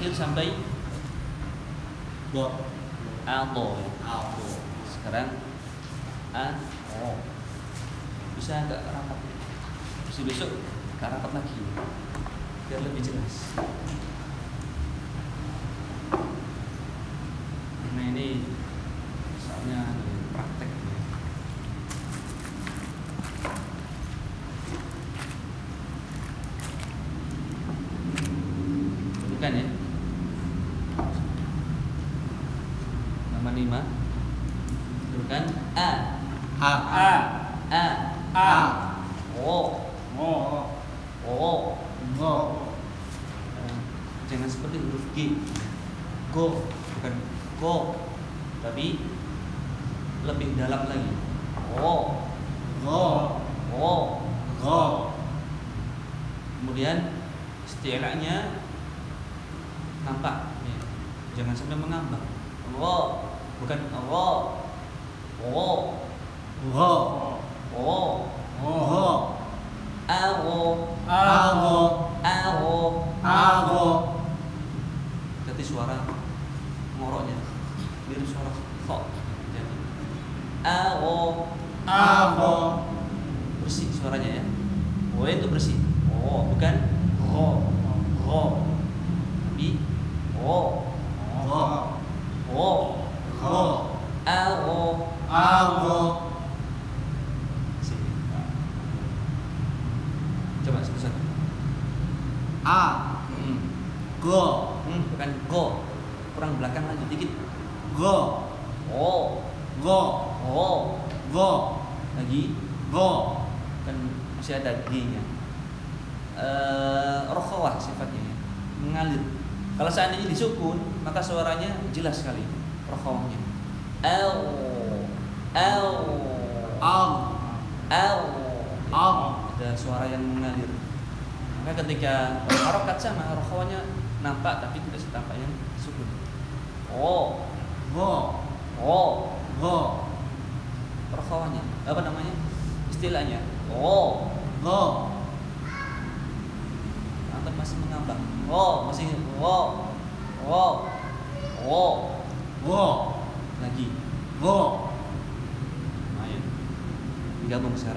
terakhir sampai Bo. ato ya. Apo. Sekarang a o. Bisa agak rapat. Besok besok agak rapat lagi biar lebih jelas. Nah ini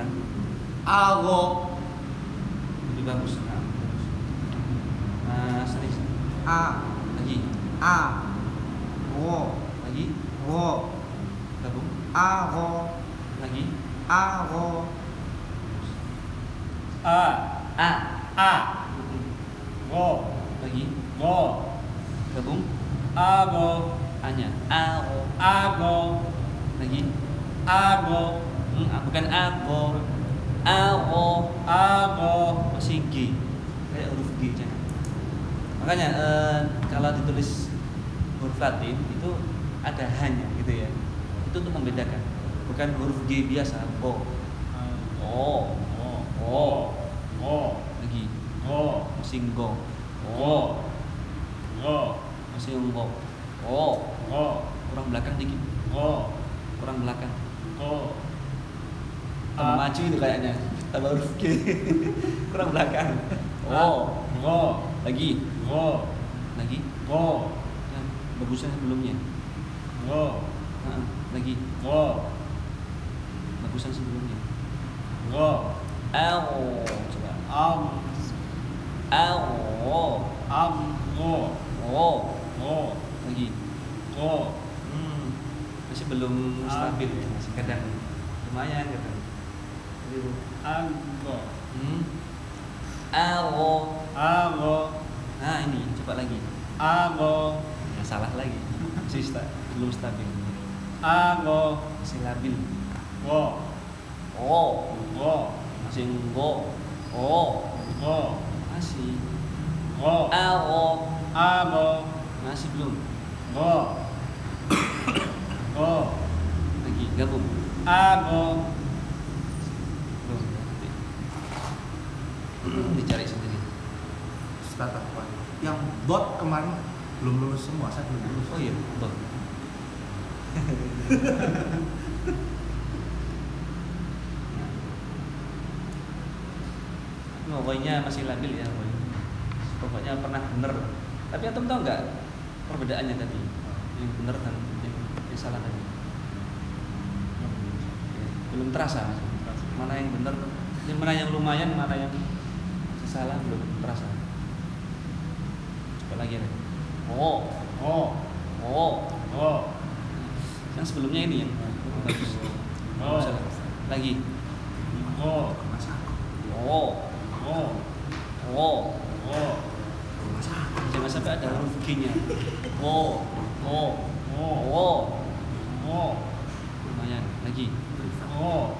Sekarang Ago. lebih bagus. Nah. Nah. A. Lagi. A. Go. Lagi. Go. Gabung. Ago. Lagi. Ago. A. A. A. Ngo. Lagi. Ngo. Gabung. Ago. A-nya. A. O. Ago. Lagi. Ago. Hmm, bukan A. O. A. O. Ago. masih G kayak huruf G jangan makanya eh, kalau ditulis huruf Latin itu ada hanya gitu ya itu untuk membedakan bukan huruf G biasa O O Ngo. O Ngo. lagi Ngo. masih go. O Ngo. masih go O Ngo. kurang belakang dikit Ngo. kurang belakang Ngo. A. maju itu kayaknya G kurang belakang O Ngo. lagi Ngo. lagi Ngo. Nah, bagusnya sebelumnya Ngo. Nah, lagi Ngo. bagusan sebelumnya Ngo. L coba Am. L Am. Ngo. O Ngo. lagi Ngo. hmm, masih belum Ah. stabil masih kadang lumayan kadang Anggo. hmm. L Ago. nah ini coba lagi Ago. ya salah lagi masih sta belum stabil Ago. masih labil Ngo. O Ngo. masih go O Ngo. masih Ngo. L O Ago. masih belum Ngo. Ngo. lagi gabung Ago. Belum dicari sendiri Ustaz Afwan. Yang bot kemarin belum lulus semua, saya belum lulus. oh iya Ini woynya masih labil ya. Pokoknya pernah bener Tapi antum tahu nggak perbedaannya tadi? Yang benar dan yang, yang salah tadi? Belum terasa. Mana yang benar, yang mana yang lumayan, mana yang salah belum terasa. Coba lagi deh. Oh, Oh. oh. Oh. Yang sebelumnya ini yang bagus. Oh. Lagi. Oh. Oh, Oh. oh. Oh. Jangan sampai ada huruf G-nya. Oh, oh, Oh. oh. Oh. Lumayan. Lagi. Oh.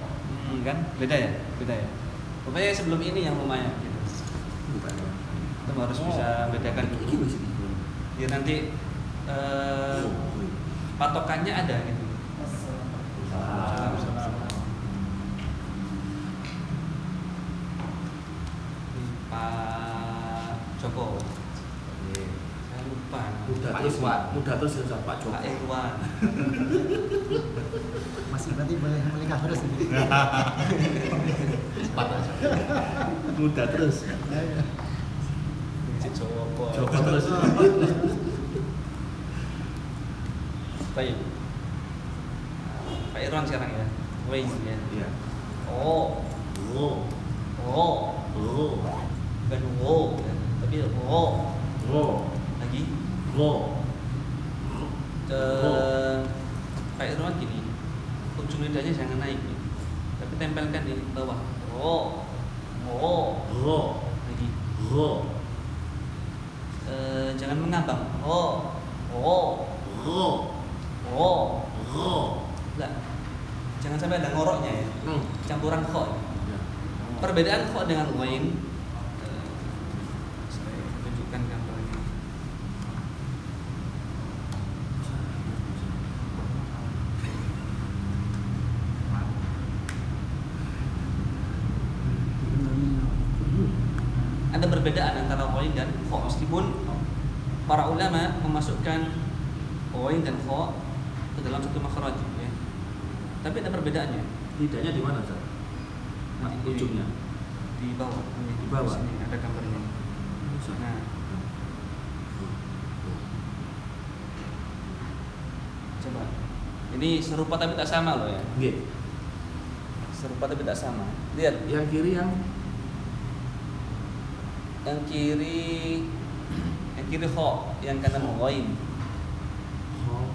Hmm, kan? Beda ya? Beda ya? Pokoknya sebelum ini yang lumayan Kita harus Oh. bisa bedakan Ini dulu. Biar nanti eh, patokannya ada gitu. Pak Joko. Mudah Pak terus, Irwan. mudah terus ya Pak Joko. Pak Irwan. Mas berarti boleh menikah terus ini. Cepat aja. Mudah terus. Joko. Joko terus. Baik. Pak Irwan sekarang ya. Wait ya. Iya. Oh. oh, Oh. bukan oh, ya. tapi oh. Oh. Lagi Oh. ke Pak Irwan gini, ujung lidahnya jangan naik, ya. tapi tempelkan di bawah. Oh, oh, Oh. lagi. Oh. Eh, jangan mengambang. Oh, oh, Oh. oh. Oh. Enggak. Jangan sampai ada ngoroknya ya. Hmm. Campuran kho. Ya. Perbedaan kho dengan wain. eh, saya tunjukkan gambarnya. Ada perbedaan antara wain dan kho meskipun para ulama memasukkan wain dan kho ke dalam satu makhraj ya. Tapi ada perbedaannya Lidahnya di mana, Ustaz? Nah, Di- ujungnya. di bawah. Di bawah? Sini ada gambarnya. Nah, coba. Ini serupa tapi tak sama loh ya. Nggih. Serupa tapi tak sama. Lihat, Yang kiri yang yang kiri yang kiri kho, yang kanan wain. Oh.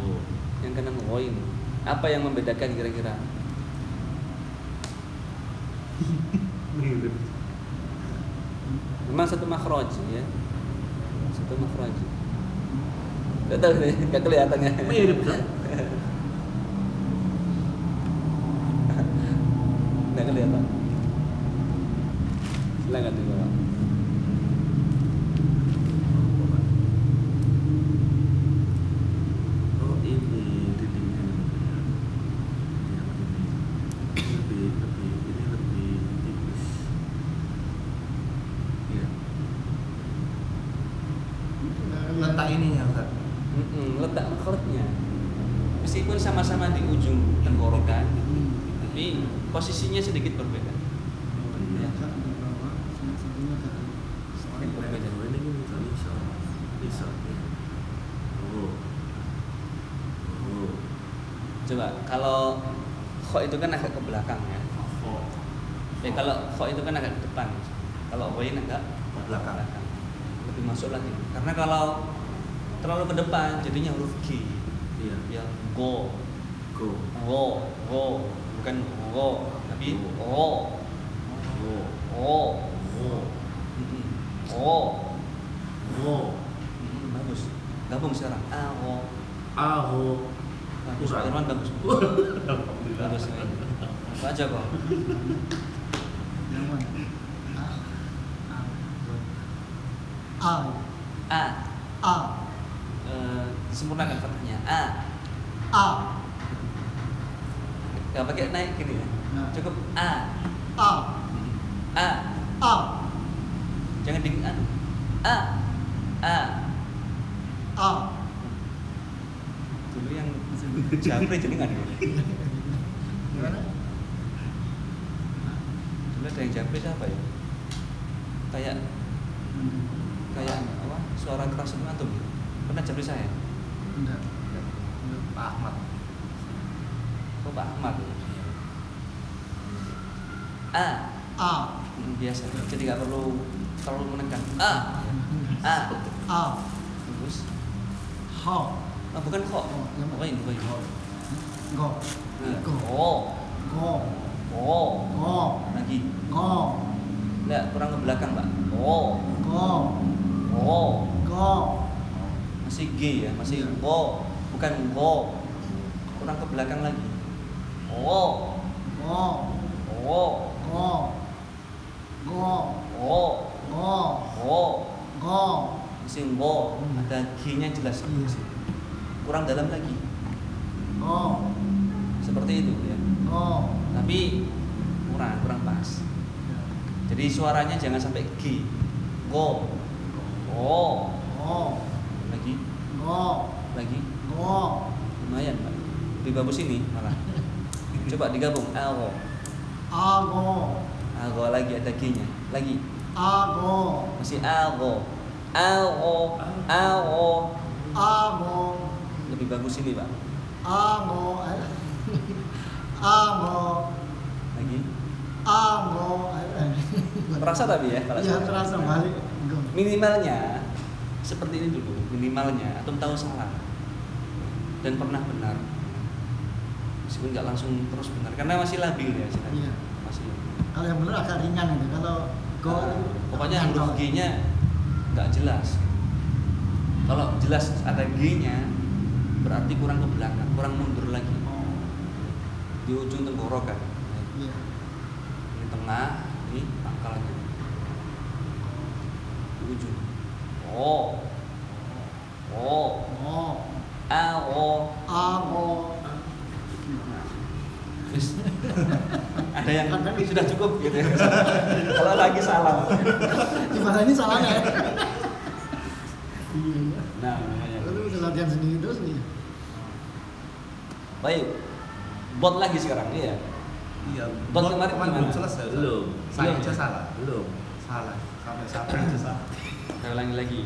Oh. Yang kanan wain. Apa yang membedakan kira-kira? Mirip. Memang satu makhraj ya. Satu makhraj. Gak tahu nih, gak kelihatannya. Mirip, Ustaz. Gak kelihatan. Silakan dibawa. Oh, ini dindingnya. Yang ini. Ini lebih lebih ini lebih tipis. Iya. Letak ininya, Ustaz. Mm-mm, letak makhrajnya. Meskipun sama-sama di ujung tenggorokan, tapi posisinya sedikit berbeda. Ya. Sedikit berbeda. Oh, ini kan bisa bisa. Bisa. ya. Oh. Oh. Kalau kho itu kan agak ke belakang ya. Eh kalau kho itu kan agak ke depan. Kalau wain agak Ke belakang. Lebih masuk lagi. Karena kalau terlalu ke depan jadinya huruf G. Iya. Ya go, Go. go, go, bukan go, tapi o, Oh. o, Oh. Mm-mm. o. Oh. Mm-mm, bagus. Gabung sekarang. A, o. Aho. Bagus. Pak Irwan bagus. Bagus. Apa aja kok. A A. A Eh, sempurnakan fathahnya. A. A Gak pakai naik gini ya. Nah. Cukup A. A A. A Jangan dingin A. A. A. A Dulu yang Japri jadi nggak dulu. gimana Dulu ada yang Japri siapa ya? Kayak kayak apa? suara keras itu antum ya? pernah jabri saya Enggak. Pak Ahmad. oh Pak Ahmad A A. Hmm, biasa jadi nggak perlu terlalu menekan A A A. terus Ho. oh, bukan kok Oh, yang apa ini apa ini Go. Nah, Go. oh Go. oh Go. lagi Go. Nggak, kurang ke belakang pak oh Go. oh Go. masih G ya masih Iya. go bukan go kurang ke belakang lagi oh Go. oh Go. Go. oh Go. oh Go. masih go Hmm. ada G nya jelas Iya. kurang dalam lagi Go. seperti itu ya Go. tapi kurang kurang pas jadi suaranya jangan sampai G go oh Go. Go. lagi Go. lumayan pak lebih bagus ini malah coba digabung algo Ago. algo lagi ada G nya lagi Ago. masih algo algo algo Ago. lebih bagus ini pak Ago. Ago. lagi Ago. terasa tapi ya Ya terasa balik. Minimalnya seperti ini dulu minimalnya atau tahu salah dan pernah benar. Meskipun nggak langsung terus benar karena masih labil ya istilahnya. Iya. masih Kalau yang benar agak ringan itu. Kalau go Nah, pokoknya huruf G nya nggak jelas. Kalau jelas ada G nya berarti kurang ke belakang kurang mundur lagi. Oh, di ujung tenggorokan iya. di tengah ini pangkalnya di ujung oh oh Oh, a o ago. Wis. ada yang sudah cukup gitu ya kalau lagi salah Gimana ini salahnya ya? Iya. nah namanya Lalu udah latihan sendiri terus nih. baik bot lagi sekarang iya Iya. Bot Bot kemarin belum selesai. Belum. Saya aja salah. belum Salah. Sampai sampai aja salah. Saya ulangi lagi.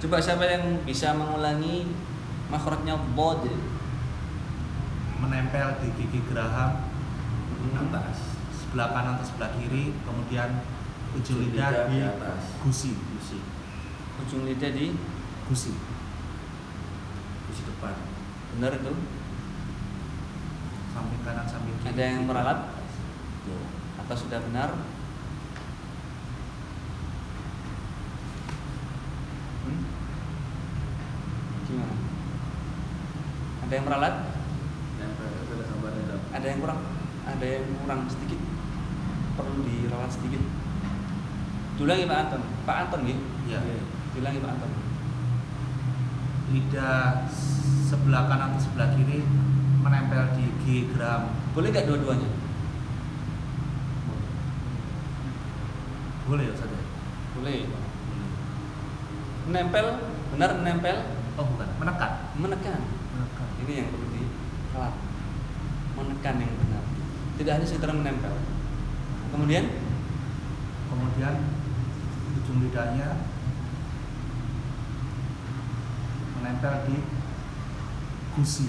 Coba siapa yang bisa mengulangi makhrajnya bod Menempel di gigi geraham atas sebelah kanan atau sebelah kiri, kemudian ujung lidah di atas. gusi, gusi. Ujung lidah di gusi. gusi depan. Benar itu? Samping kanan, samping kiri. ada yang meralat? Tuh. atau sudah benar Hmm? gimana? Ada yang meralat? Ada yang kurang? Ada yang kurang sedikit? Perlu diralat sedikit? Diulangi Pak Anton. Pak Anton ya Iya. diulangi Pak Anton. Lidah sebelah kanan atau sebelah kiri menempel di gigi geraham. boleh nggak dua-duanya? Boleh ya, Ustaz? ya? boleh menempel benar menempel Oh, bukan. Menekan. menekan. Menekan. ini yang perlu diralat menekan yang benar. Tidak hanya sekedar menempel. Kemudian? Kemudian ujung lidahnya menempel di gusi.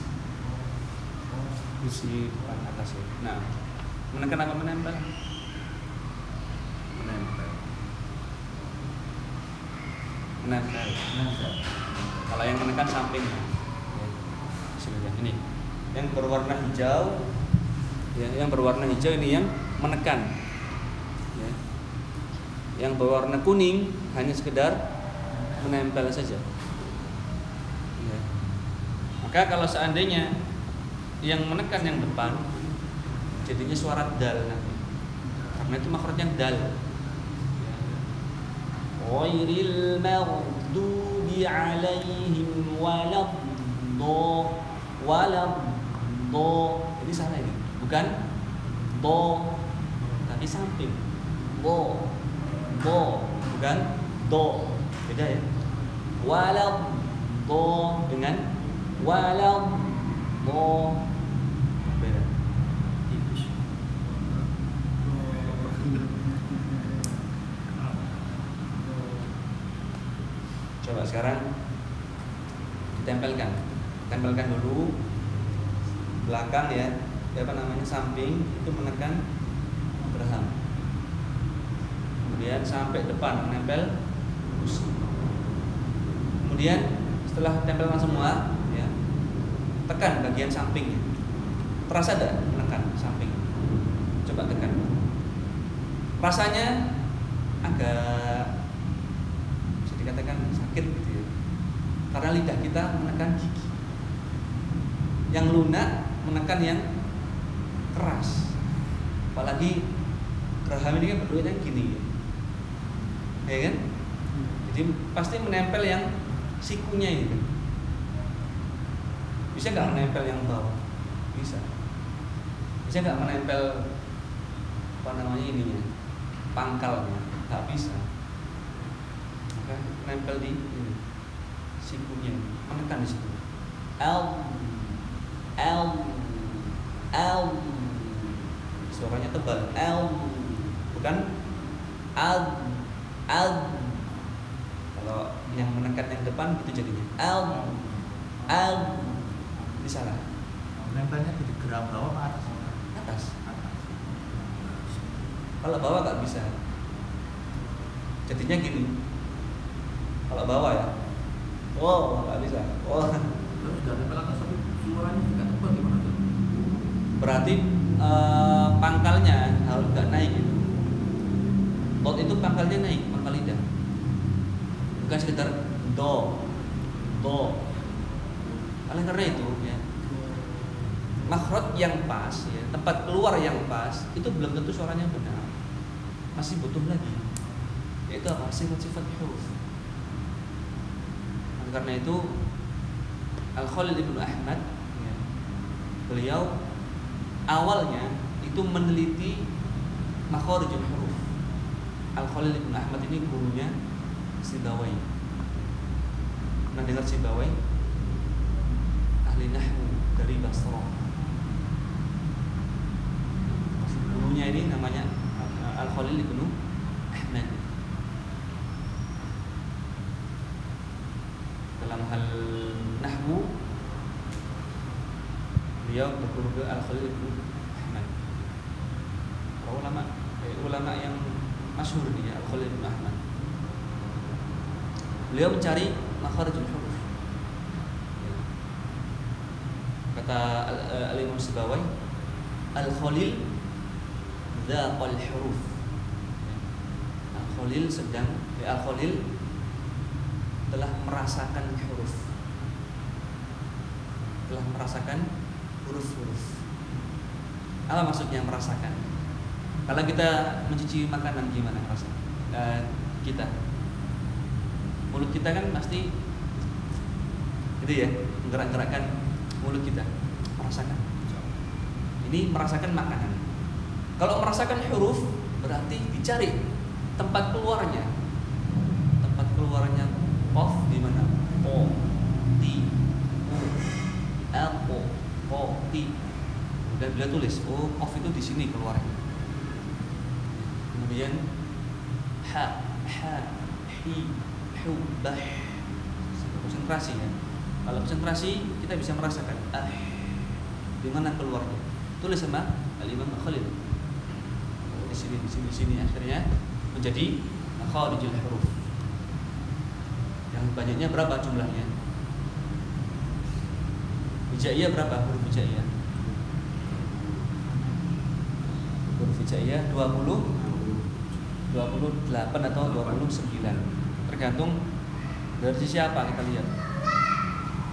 gusi depan atas ya. Nah menekan apa menempel? Menempel Menempel. kalau yang menekan samping. Ini. Yang berwarna hijau. Ya, yang berwarna hijau ini yang menekan. Ya. yang berwarna kuning hanya sekedar menempel saja. Ya. maka kalau seandainya yang menekan yang depan jadinya suara dal nanti. Karena itu makhrajnya dal ghairil maghdubi alaihim waladdo waladdo jadi salah ini bukan do tapi samping do do bukan do beda ya waladdo dengan waladdo beda sekarang ditempelkan. Tempelkan dulu. Belakang ya apa namanya samping itu menekan geraham. Kemudian sampai depan menempel gusi kemudian setelah tempelkan semua ya tekan bagian sampingnya. Terasa ada menekan samping? Coba tekan. Rasanya agak bisa dikatakan karena lidah kita menekan gigi. Yang lunak menekan yang keras. Apalagi geraham ini kan bentuknya gini. Ya ya kan? Jadi pasti menempel yang sikunya ini. Kan bisa nggak menempel yang bawah? Bisa. Bisa nggak menempel apa namanya ininya? Pangkalnya? Nggak bisa. Maka menempel di ini sikunya menekan di situ. L L L. Suaranya tebal. L. Bukan? Al Al. Kalau yang menekan yang depan itu jadinya. L L. Ini salah. Nempelnya di geram bawah atas? Atas. Atas. Kalau bawah nggak bisa. Jadinya gini. Kalau bawah ya wow nggak bisa Terus tapi suaranya tebal gimana tuh? berarti eh, pangkalnya harus nggak naik gitu. Dot itu pangkalnya naik, pangkal lidah. Bukan sekedar do, do. Oleh karena itu ya, makhraj yang pas ya, tempat keluar yang pas itu belum tentu suaranya benar. Masih butuh lagi. Yaitu apa? Sifat-sifat huruf. Karena itu Al Khalil Ibnu Ahmad ya, beliau awalnya itu meneliti makharijul huruf. Al Khalil Ibnu Ahmad ini gurunya Sibawai. Pernah dengar Sibawai? Ahli nahwu dari Basra. Gurunya ini namanya Al Khalil Ibnu beliau berguru ke Al Khalil Ibnu Ahmad. Para ulama, eh, ulama yang masyhur dia Al Khalil Ibnu Ahmad. Beliau mencari makharijul huruf. Kata Al- eh, Al-Imam Sibawai, Al Khalil dzaqal huruf. Al Khalil sedang eh, Al Khalil telah merasakan huruf. Telah merasakan huruf-huruf. Apa maksudnya merasakan? Kalau kita mencuci makanan gimana rasa? Eh, kita mulut kita kan pasti itu ya menggerak-gerakkan mulut kita merasakan. Ini merasakan makanan. Kalau merasakan huruf berarti dicari tempat keluarnya. Tempat keluarnya of di mana? Dan beliau tulis, oh of itu di sini keluarnya. Kemudian ha, ha, hi, hu, bah. Konsentrasi ya. Kalau konsentrasi kita bisa merasakan ah di mana keluarnya. Tulis sama Al Imam Khalil. Di sini, di sini, di sini akhirnya menjadi makharijul huruf. Yang banyaknya berapa jumlahnya? Hijaiyah berapa huruf hijaiyah? Hijaiyah 20 28 atau 29 tergantung dari sisi apa kita lihat.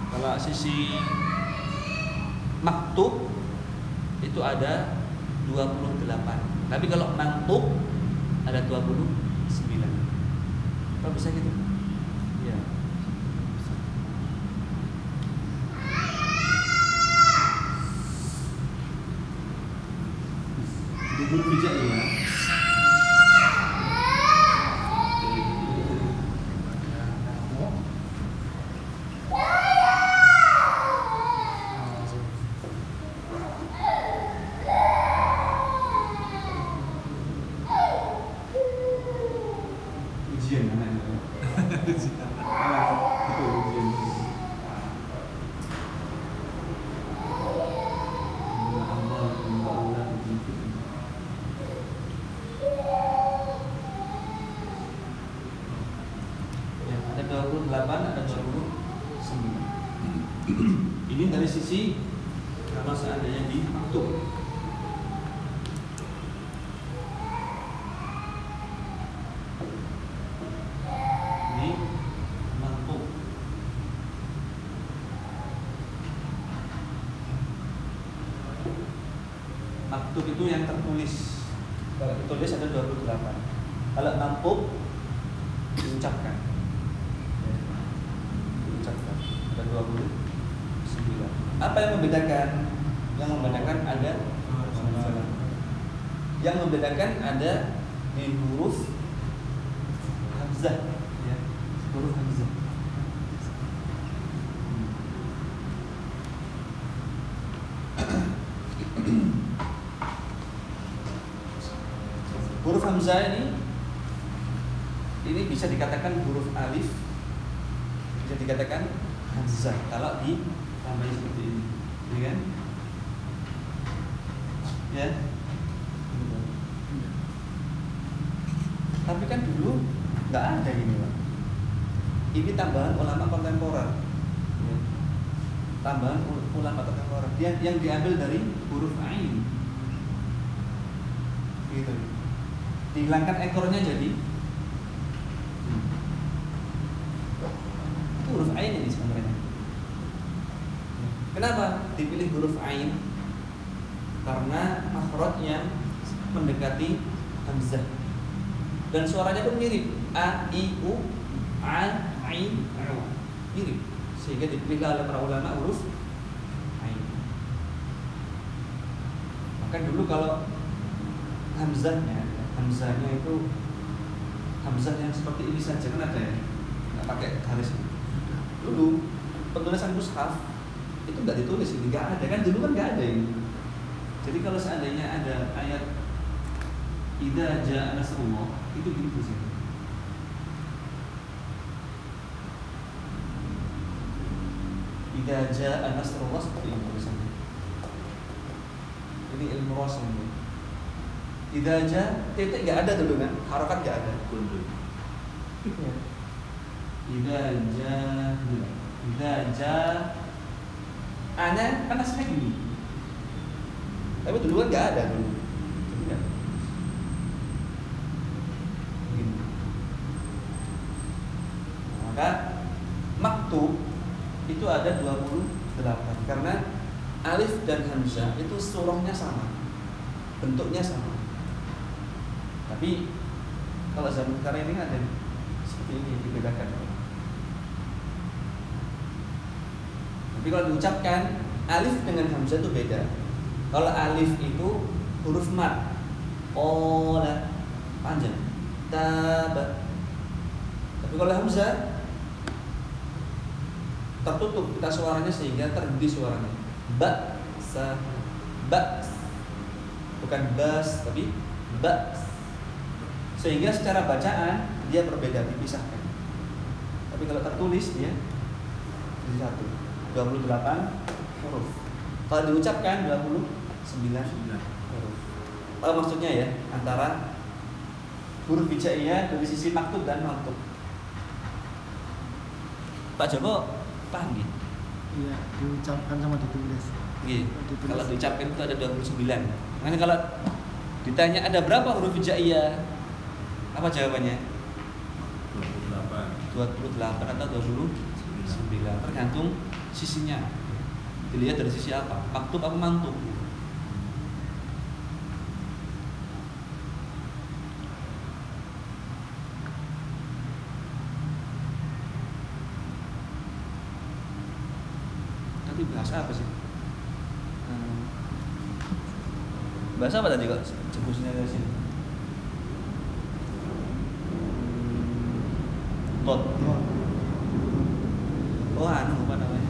Kalau sisi maktub itu ada 28 tapi kalau maktub ada 29 kalau bisa gitu? Ya hamzah ini ini bisa dikatakan huruf alif bisa dikatakan hamzah. Kalau ditambahin seperti ini ya kan? Ya? Tapi kan dulu nggak ada ini pak. Ini tambahan ulama kontemporer. Ya. tambahan ul- ulama kontemporer. Yang, yang diambil dari huruf ain gitu dihilangkan ekornya jadi hmm. itu huruf ain ini sebenarnya kenapa dipilih huruf ain karena makhraj yang mendekati hamzah dan suaranya pun mirip a i u a ain u mirip sehingga dipilih oleh para ulama huruf ain maka dulu kalau hamzahnya hamzahnya itu hamzah yang seperti ini saja kan ada ya nggak pakai garis dulu penulisan mushaf itu nggak ditulis ini nggak ada kan dulu kan nggak ada ini jadi kalau seandainya ada ayat Ida jaa nasrullah itu gitu sih. Ida jaa nasrullah seperti ini tulisannya. Ini ilmu rasul Ida jaa titik nggak ada dulu kan, harokat nggak ada. Ida jaa Ida jaa A-nya kan aslinya gini. Tapi dulu kan nggak ada dulu. Maka maktub itu ada 28 karena alif dan hamzah itu surahnya sama. Bentuknya sama. Tapi kalau zaman sekarang ini ada seperti ini dibedakan. Tapi kalau diucapkan alif dengan hamzah itu beda. Kalau alif itu huruf mat, ola panjang, taba. Tapi kalau hamzah tertutup kita suaranya sehingga terhenti suaranya. Ba, sa, ba, bukan bas tapi ba. Sehingga secara bacaan dia berbeda dipisahkan. Tapi kalau tertulis dia jadi satu. 28 huruf. Kalau diucapkan 29 huruf. Apa maksudnya ya? Antara huruf hijaiyah dari sisi maktub dan maktub. Pak Joko paham gitu? Iya, diucapkan sama ditulis. Gitu. Kalau diucapkan itu ada 29. Makanya kalau ditanya ada berapa huruf hijaiyah? Apa jawabannya? 28 28 atau 29 tergantung sisinya. Dilihat dari sisi apa? Maktub apa mantub? Tadi bahasa apa sih? Hmm. bahasa apa tadi kok jebusnya dari sini Tot. Oh, Oh anu apa namanya?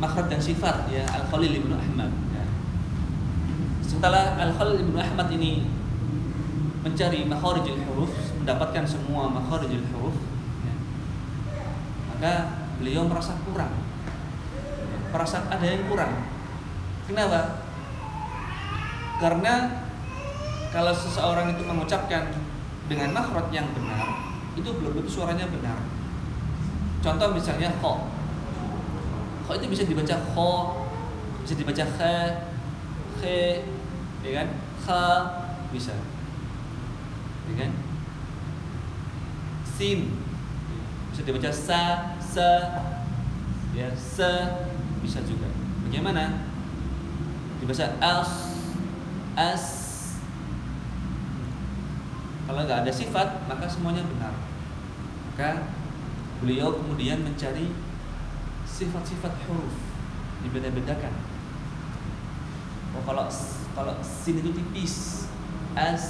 Makhraj dan sifat ya Al Khalil ibnu Ahmad. Ya. Setelah Al Khalil ibnu Ahmad ini mencari makharijul huruf, mendapatkan semua makharijul huruf, ya, maka beliau merasa kurang, merasa ada yang kurang. Kenapa? Karena kalau seseorang itu mengucapkan dengan makhraj yang benar, itu belum tentu suaranya benar. Contoh misalnya kho. Kho itu bisa dibaca kho, bisa dibaca khe, khe, ya kan? Kha bisa. Ya kan? Sin bisa dibaca sa, sa, ya se bisa juga. Bagaimana? dibaca as as kalau nggak ada sifat maka semuanya benar maka beliau kemudian mencari sifat-sifat huruf dibeda-bedakan oh kalau kalau sin itu tipis as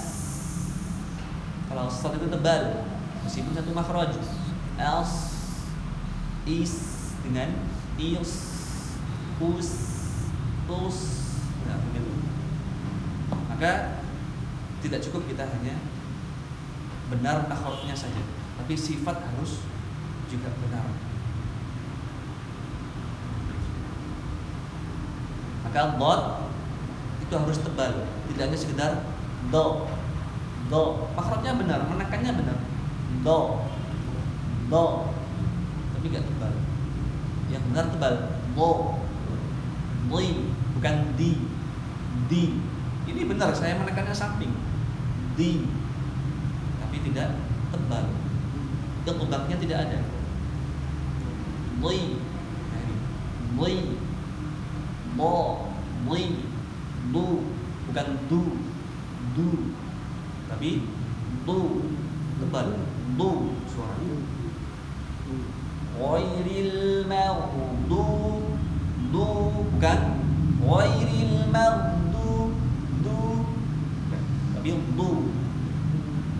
kalau sad itu tebal meskipun satu makhraj as is dengan is us us nah begitu. Maka tidak cukup kita hanya benar makhrajnya saja tapi sifat harus juga benar maka dot itu harus tebal. Tidak hanya sekedar do. Do. Makhrajnya benar menekannya benar. Do. Do. Tapi nggak tebal. Yang benar tebal do di bukan di. Di. Ini benar saya menekannya samping. Di. Tapi tidak tebal. Ketubaknya tidak ada. Di nah di mo di du bukan du du. Tapi du tebal du suara ghairil maghdub du bukan. Ghairil maghdub du. Tapi du.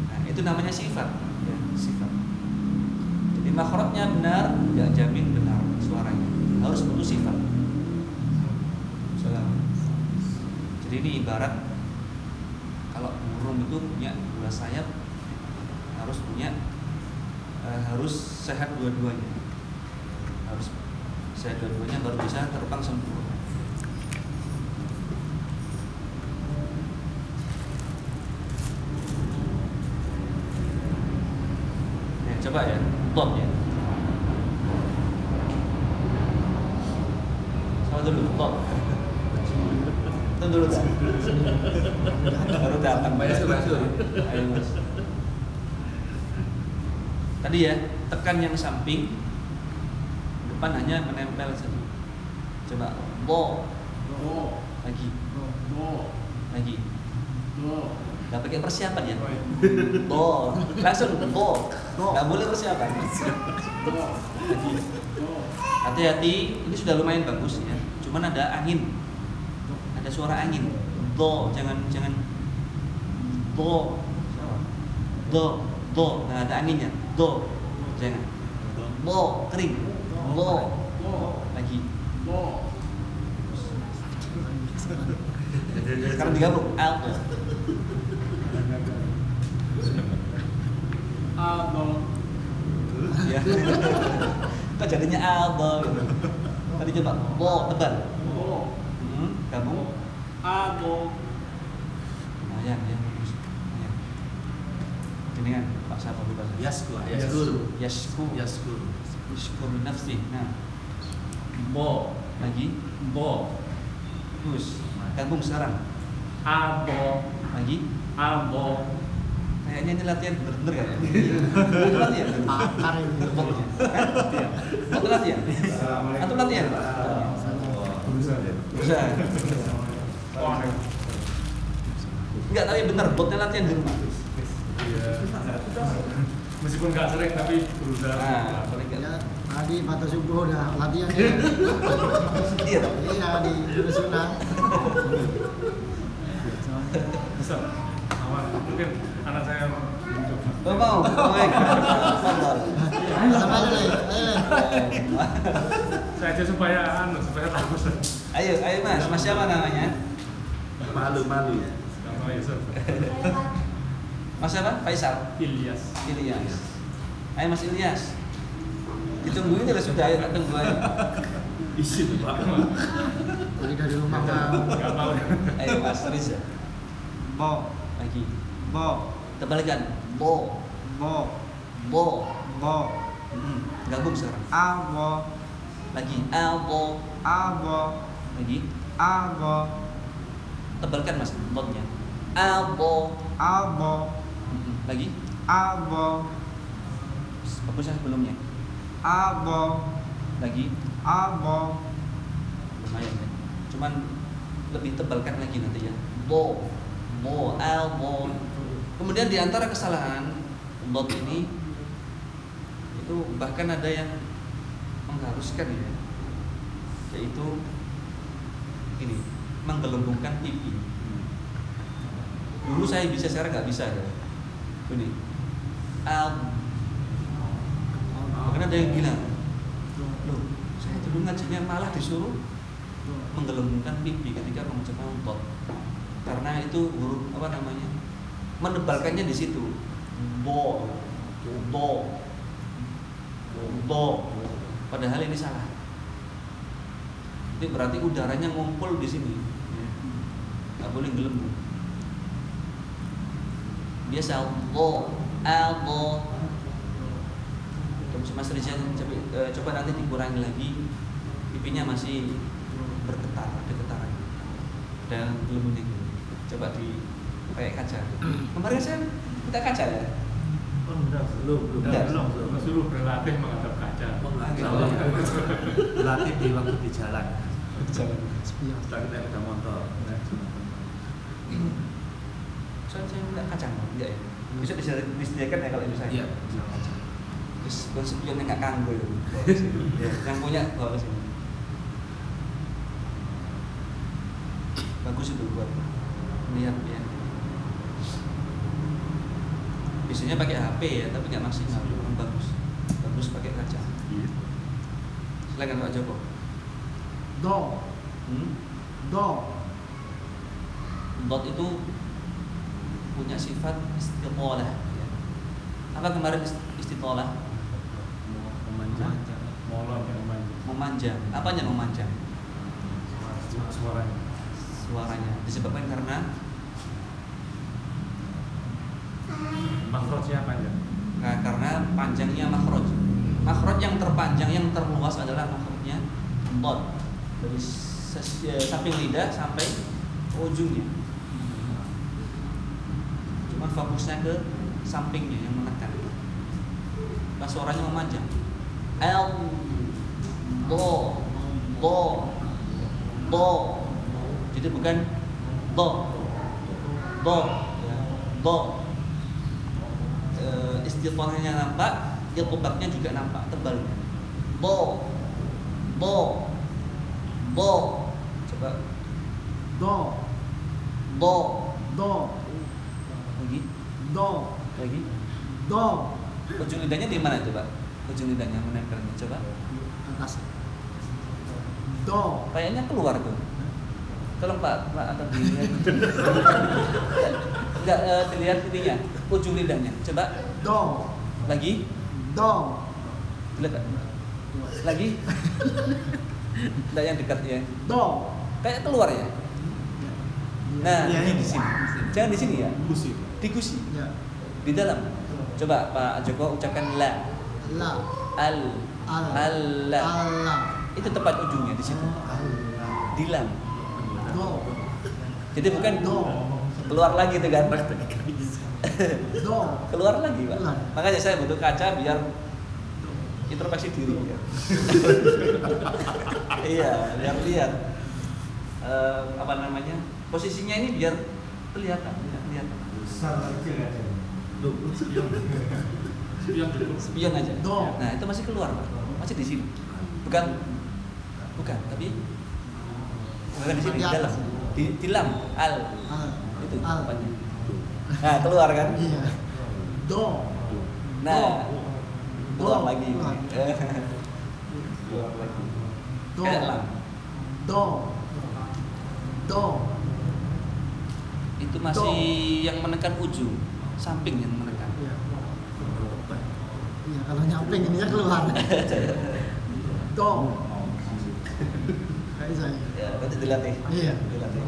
Nah, itu namanya sifat. Ya, sifat. Jadi makhrajnya benar nggak jamin benar suaranya. Harus butuh sifat jadi ini ibarat kalau burung itu punya dua sayap harus punya eh, harus sehat dua-duanya harus sehat dua-duanya baru bisa terbang sempurna Ya, coba ya, top ya. Sama dulu, top. Tak? Baru datang. Tadi ya, tekan yang samping, depan hanya menempel saja. Coba, bo, Do, lagi, do, lagi. do. Gak pakai persiapan ya? Bo, langsung bo. Gak boleh persiapan. Hati-hati, ini sudah lumayan bagus ya. Cuman ada angin, ada suara angin. Do, jangan jangan do, do, do. Nah ada anginnya. Do, jangan. Bo, kering. Do, lagi. do. Sekarang digabung. Alto. A, do. Ya. Kok jadinya gitu. Tadi coba bo tebal. Do, Hmm. A, do. Nah, ya, ya. Ya. Ini kan Pak siapa lupa saya. Yasku, Yasku. Yasku. Yasku. Yashkur nafsi. Nah, Bo, lagi. bo. Terus gabung sekarang. A, bo. Lagi. A, bo. Kayaknya ini latihan bener-bener kan? Ini latihan. Pakar ini. Iya. Bot latihan. Atau latihan? Bisa. Wah, Enggak, tapi bener botnya latihan di rumah. iya. Meskipun nggak sering tapi berusaha. Nah, Ya, tadi pada subuh udah latihan ya. Iya. Iya di Sunnah. Bisa. Aman. Mungkin anak saya. Oh, mau. Sama. Ayo. Saya aja supaya anu supaya tahu. Ayo, ayo Mas. Mas siapa namanya? Malu, malu. Nama Yusuf. Mas siapa? Faisal. Ilyas. Ilyas. Ayo Mas Ilyas. Ditungguin terus sudah ayo tak tunggu aja. Isin, Pak. Tadi dari rumah mau. Mau. Ayo Mas Riza. bo Lagi. bo Terbalikan. Bo, bo bo. bo Hmm. Gabung sekarang. abo Lagi. Albo. abo Lagi. abo Tebalkan Mas botnya. Albo. abo Hmm. Lagi. abo Bagusnya sebelumnya. abo Lagi. abo Lumayan ya. Cuman lebih tebalkan lagi nanti ya bo bo al bo kemudian di antara kesalahan dot ini itu bahkan ada yang mengharuskan ya yaitu ini menggelembungkan pipi dulu saya bisa sekarang nggak bisa ya. Ini. Al. Bahkan ada yang bilang loh saya dulu ngajinya malah disuruh menggelembungkan pipi ketika mengucapkan tot karena itu huruf apa namanya menebalkannya di situ. Bo bo bo padahal ini salah. Itu berarti udaranya ngumpul di sini nggak boleh gelembung biasa bo elbow Mas coba, eh, coba nanti dikurangi lagi pipinya masih bergetar ada getaran dan belum ini coba di kayak kaca kemarin saya kita kaca ya Oh, enggak, belum, belum. Enggak. belum, belum. Suruh berlatih menghadap kaca. Berlatih di waktu di jalan. Spion. Setelah kita ada motor. Soalnya saya nggak kacang enggak ya bisa disedi- disediakan ya kalau itu saya? Iya. terus konsepnya nggak kanggo ya Ya, yang punya bawa sini. Bagus itu buat lihat ya. Biasanya pakai HP ya tapi nggak maksimal kurang bagus. Bagus pakai kaca silakan Pak Joko. Do, hmm? do, dot itu punya sifat istiqolah ya. apa kemarin ist- istiqolah Memanjang. Molor yang manja. memanjang apanya memanjang Suaranya. suaranya disebabkan karena Makhrajnya panjang. Nah, karena panjangnya makhraj. Makhraj yang terpanjang yang terluas adalah makhrajnya dot dari eh, samping lidah sampai ujungnya. Cuma fokusnya ke sampingnya yang menekan. Nah, suaranya memanjang. L do do do. Jadi bukan do do do eh, istiqomahnya nampak, iltibaknya juga nampak tebalnya. Bo, bo, bo. Coba do, do, lagi, do, lagi. do. Ujung lidahnya di mana coba? Ujung lidahnya menempelnya coba. Atas. Do, Kayaknya keluar tuh. Tolong Pak, Pak atau dilihat. Enggak eh, dilihat ininya, ujung lidahnya. Coba do, lagi, do. dilihat Pak. Lagi. Enggak yang dekat ya. Do. Kayak keluar ya. Nah, Iya, di iya. sini. Jangan di sini ya. Di gusi. Ya. Di dalam. Coba Pak Joko ucapkan la. La. Al. Al. Allah. Allah. Itu tepat ujungnya di situ. Allah. Di lam. Do. Jadi bukan Do. keluar lagi tuh kan. Do. keluar lagi Pak. Keluar. Makanya saya butuh kaca biar introspeksi diri ya. iya, biar lihat eh, apa namanya posisinya ini biar kelihatan, biar kelihatan. Loh, Spion. Spion aja. Do. Nah itu masih keluar Pak, masih di sini. Bukan, bukan, tapi bukan di sini, di Di dalam, di, di lam, al, Al. itu Al. tempatnya. Nah keluar kan? Iya. Do. Nah keluar Do. lagi. Keluar. keluar lagi. Do. Do. Do. Itu masih yang menekan ujung samping yang menekan Iya. Iya, kalau nyamping ininya keluar. Do. Kayak saya. ya nanti dilatih Iya. dilatih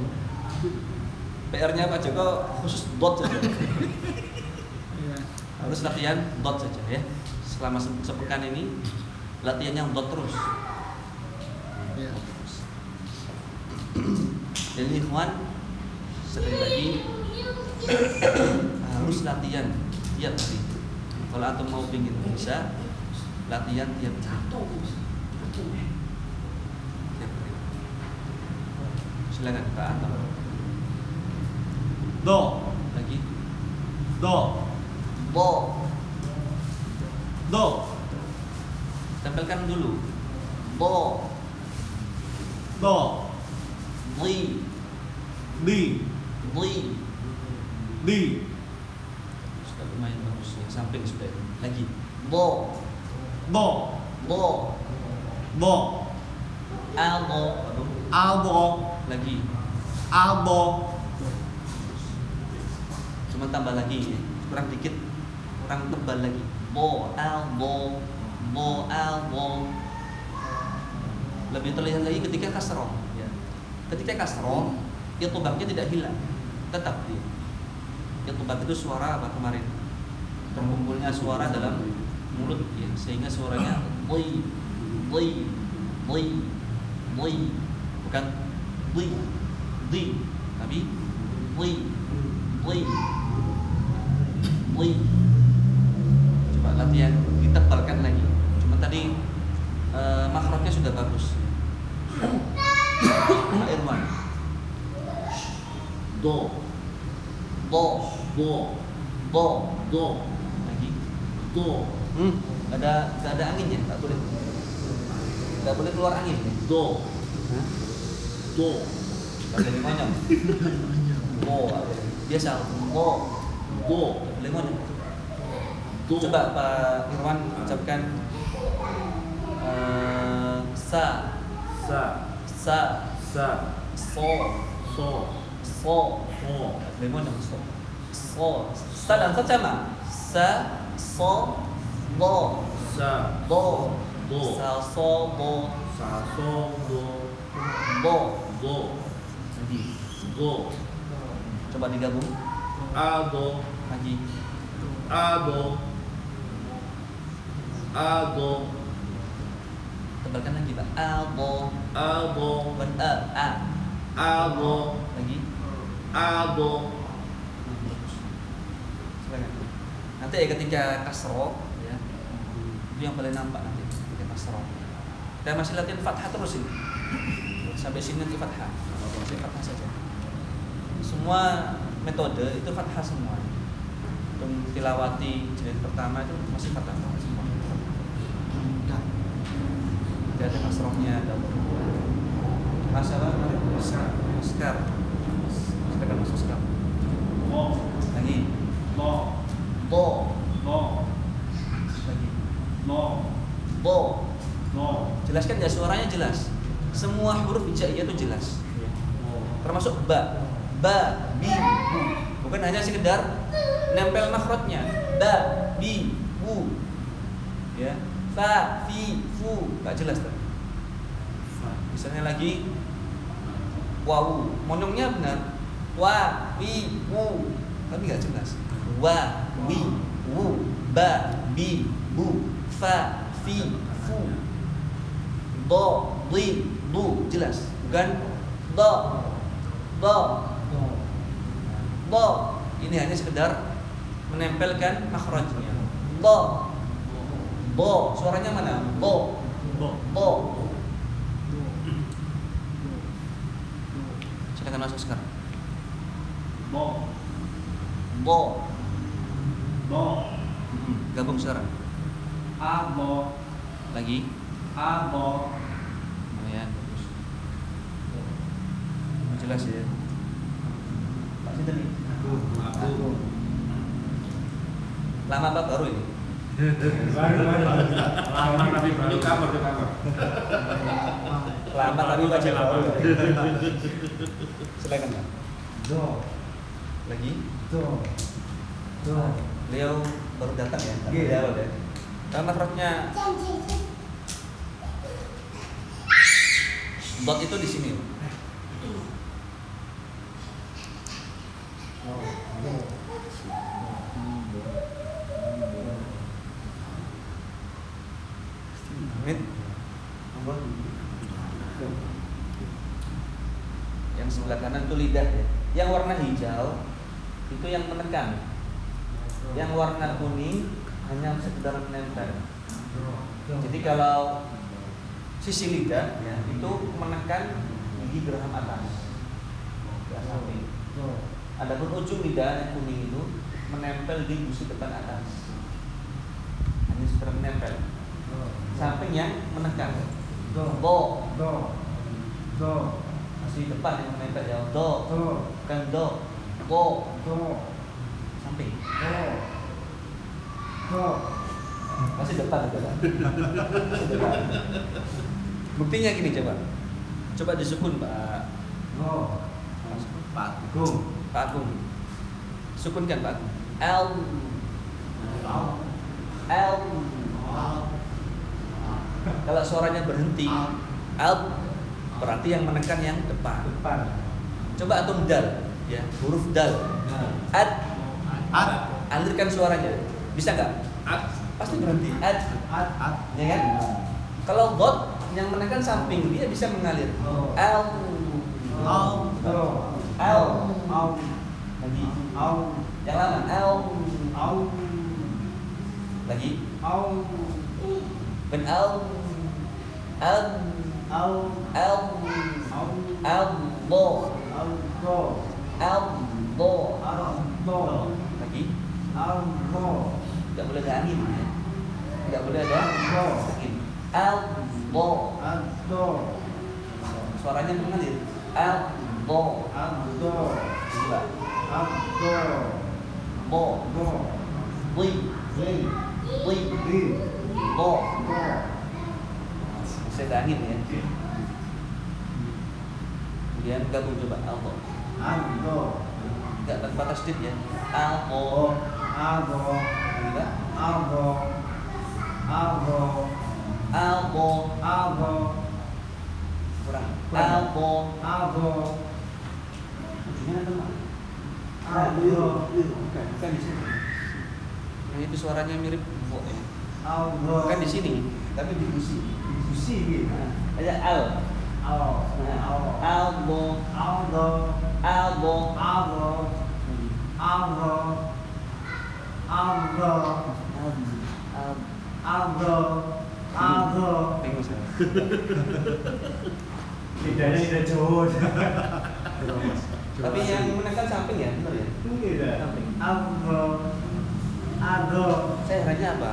PR-nya Pak Joko khusus dot saja Iya. harus latihan dot saja ya selama se- sepekan ini latihan yang dot terus Iya. jadi ikhwan sekali lagi harus latihan tiap hari kalau antum mau pingin bisa latihan tiap hari tiap hari Silakan Pak Anton. Do. Lagi. Do. Bo. Do. Tempelkan dulu. Bo. Do. Li. Di. Li. Di. Sudah lumayan bagus ya. Samping sudah. Lagi. Bo. Do. Bo. Bo. Albo. Albo. Lagi. Albo. Cuma tambah lagi ya. Kurang dikit. Kurang tebal lagi. Bo. Albo. Bo. Albo. Lebih terlihat lagi ketika kasroh. Ya. Ketika kasroh, itubaknya tidak hilang, tetap dia. Itubak itu suara apa kemarin? Terkumpulnya suara dalam mulut ya, sehingga suaranya Li. Li. Li. Li. bukan di di tapi Li. Li. Li. coba latihan ditebalkan lagi. Cuma tadi eh, makrotnya sudah bagus. Pak Irwan, Do. Bo. Bo. Bo. Do. lagi. Do. Hmm, ada nggak ada anginnya, nggak boleh. Nggak boleh keluar angin. Ya. Do. Hah? Do. Nggak boleh monyong. Bo. Biasa. Do. Nggak boleh monyong. Do. Coba Pak Irwan ucapkan eh, sa Sa. sa Sa. So. So. So sa dan sa sama sa So. Bo. Sa. Bo. Do. sa so bo Sa. So. Do. Bo. Do. lagi Do. coba digabung A. Lagi A. Do. A. Do. tebalkan lagi pak A. Do. bukan a a A. Do. Lagi A. Do. Bagus. Silakan. nanti ya ketika kasro ya. Itu yang paling nampak nanti ketika kasro. Kita masih latihan fathah terus ini. Sampai sini nanti fathah. Masih fathah saja. Semua metode itu fathah semua. Untuk tilawati jilid pertama itu masih fathah semua. Tidak ada kasrohnya ada masalah Oscar Silakan mas Oscar Bo. lagi Bo. Bo. Bo. lagi Bo. Bo. Bo. jelaskan ya suaranya jelas semua huruf hijaiyah itu jelas Bo. termasuk ba ba bi bu bukan hanya sekedar nempel makhrajnya ba bi bu ya fa fi fu nggak jelas tuh misalnya lagi wawu monongnya benar wa wi wu tapi nggak jelas. Wa wi wu ba bi bu fa fi fu do di du jelas. Bukan? Do. Do. Do. Ini hanya sekedar menempelkan makhrajnya. Do. Do. Suaranya mana? Do. Do. do. Silakan masuk sekarang Bo. Bo. Bo. gabung sekarang A. Bo. lagi A. Bo. lumayan bagus jelas ya Pak Sinten nih Aku. lama apa baru ini Lama tapi baru. Kamar, itu kamar. lama tapi baca Lama. baru silakan Do. Lagi Do. Do. beliau baru datang ya Iya. dari awal ya kalau makhrajnya dot itu di sini Amin. Yang sebelah kanan itu lidah ya. Yang warna hijau itu yang menekan. Yang warna kuning hanya sekedar menempel. Jadi kalau sisi lidah ya itu menekan gigi geraham atas. Adapun ujung lidah yang kuning itu menempel di gusi depan atas. Ini seperti menempel. Samping yang menekan. Do. Do. Do. masih depan yang menempel ya. Do, Do. bukan do. Bo, Do. samping. Do. Do. Masih depan itu kan. Masih depan. Buktinya gini coba. Coba disukun Pak. Do. Pak Gung. Pak Agung. Sukunkan Pak Agung. L L Kalau suaranya berhenti, L berarti yang menekan yang depan. Depan. Coba antum dal, ya huruf dal. Ad, At alirkan suaranya. Bisa nggak? At Pasti berhenti. Ad, At At ya kan? Kalau dot yang menekan samping dia bisa mengalir. L. L, Au. lagi. Au. Yang lama L, Au. lagi. Au. Ben L, L, Au. L, Au. Do. Lagi. Do. Tidak boleh ada angin ya. Tidak boleh ada angin. Do. Suaranya mengalir. Dua. Au. Do. Bo. Li. Bo. Do. Masih ada angin ya. Kemudian gabung coba elbow. Au. Do. Tidak tanpa tasdid ya. Elbow. Oh. Au. Do. Tidak. Au. Do. Au. Do. Elbow. Au. Do. Kurang. Kurang. Elbow. Au. Do. Ujungnya ada mana? Bukan, bukan di sini. Yang itu suaranya mirip bo ya. Bukan di sini, tapi di gusi. Susi gitu. Ada al. Au. Au. Elbow. Au. Do. Elbow. Au. Do. Au. Do. Au. Do. Au. Do. Au. Do. Bingung saya. Lidahnya lidah Jawa. Tapi yang menekan samping ya, benar ya? Tidak. Samping. Ado. Ado. Saya herannya apa?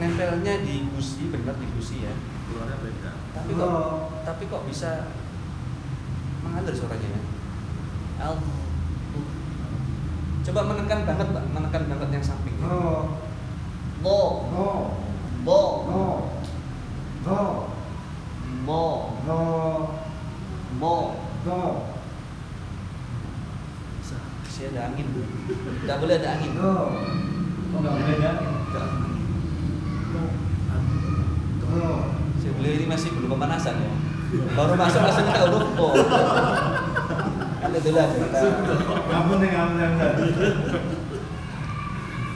Nempelnya di gusi, benar di gusi ya. keluarnya beda Tapi kok, tapi kok bisa mengalir suaranya ya? Al. Coba menekan banget, Pak. Menekan banget yang samping. No. Bo, No. bo, No. No. bo, No. bo. No. Masih ada angin. Tidak boleh ada angin. No. Oh, nggak boleh ya? No. Saya beli ini masih belum pemanasan ya. Baru masuk langsung kita huruf bo. Kan itu lah cerita. Kamu nih kamu yang tadi.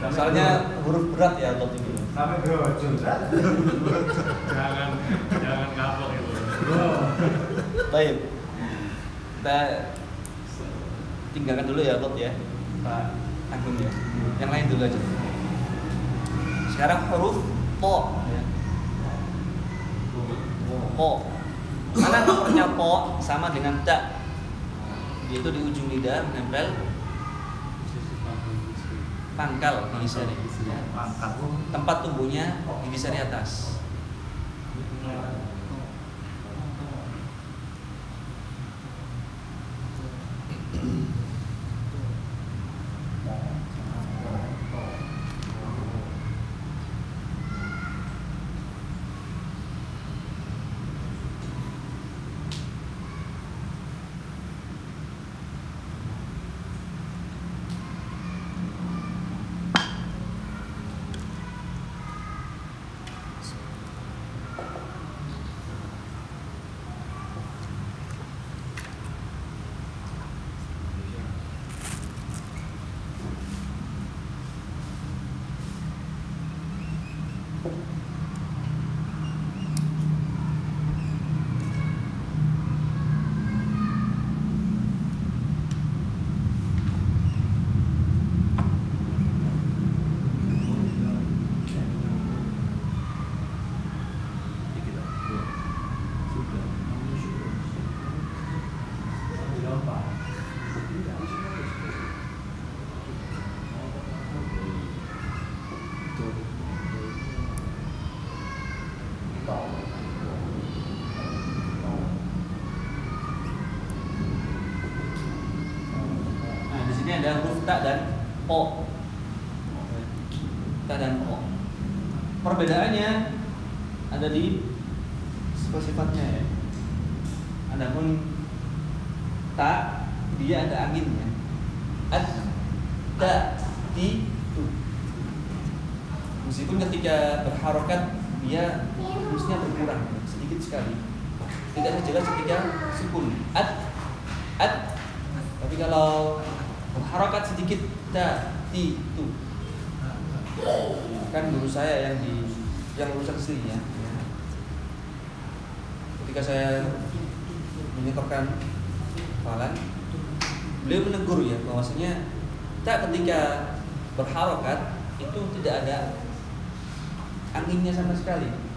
Soalnya huruf berat ya lot ini. sampai grojol. Jangan jangan kapok itu. Bro. Baik. Kita tinggalkan dulu ya lot ya. Pak Agung ya. Yang lain dulu aja. Sekarang huruf po. Ya. Po. Mana nomornya po sama dengan da. Yaitu di ujung lidah menempel pangkal gigi sari. Pangkat Tempat tumbuhnya gigi sari atas.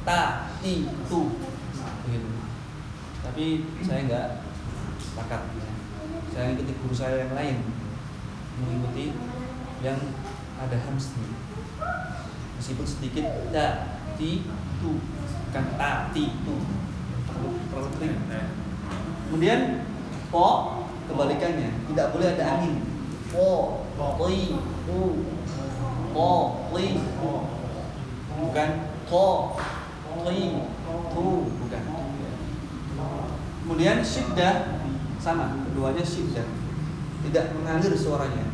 Ta ti tu tapi saya nggak sepakat ya. saya mengikuti guru saya yang lain mengikuti yang ada hamsnya meskipun sedikit ta ti tu bukan ta ti tu terlalu terlalu kemudian po kebalikannya. Tidak boleh ada angin. Po u po li bukan to li tu bukan kemudian syiddah sama keduanya syiddah. Tidak mengalir suaranya.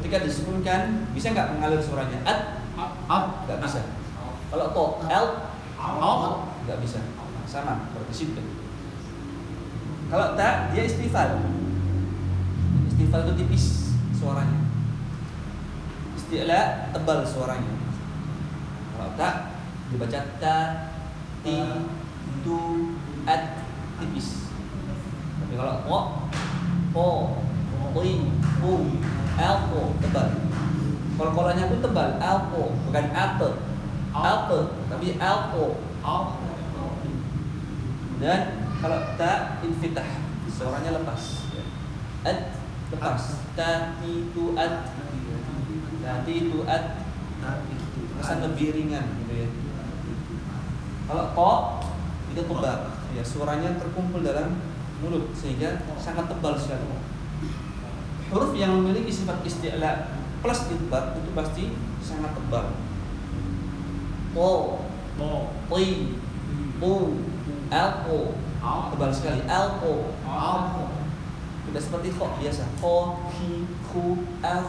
Ketika disukunkan bisa nggak mengalir suaranya? At Up. nggak bisa. Kalau to l Out. nggak bisa. Sama berarti syiddah. Kalau ta dia istifal istifal itu tipis suaranya. Istilah tebal suaranya. Kalau ta dibaca ta ti tu at tipis tapi kalau po po ti pu alpo tebal. Kalau kolanya pun tebal. Alpo bukan alpe alpe tapi alpo dan kalau ta infitah. Suaranya lepas. At lepas. Ta ti tu at ta ti tu at kesan lebih ringan gitu ya. Kalau ko itu tebal ya suaranya terkumpul dalam mulut sehingga sangat tebal sekali. Huruf yang memiliki sifat isti'la plus itbaq itu pasti sangat tebal. Po Mo. ti pu alpo tebal sekali. alpo Out. tidak seperti kho biasa. Kho hi khu al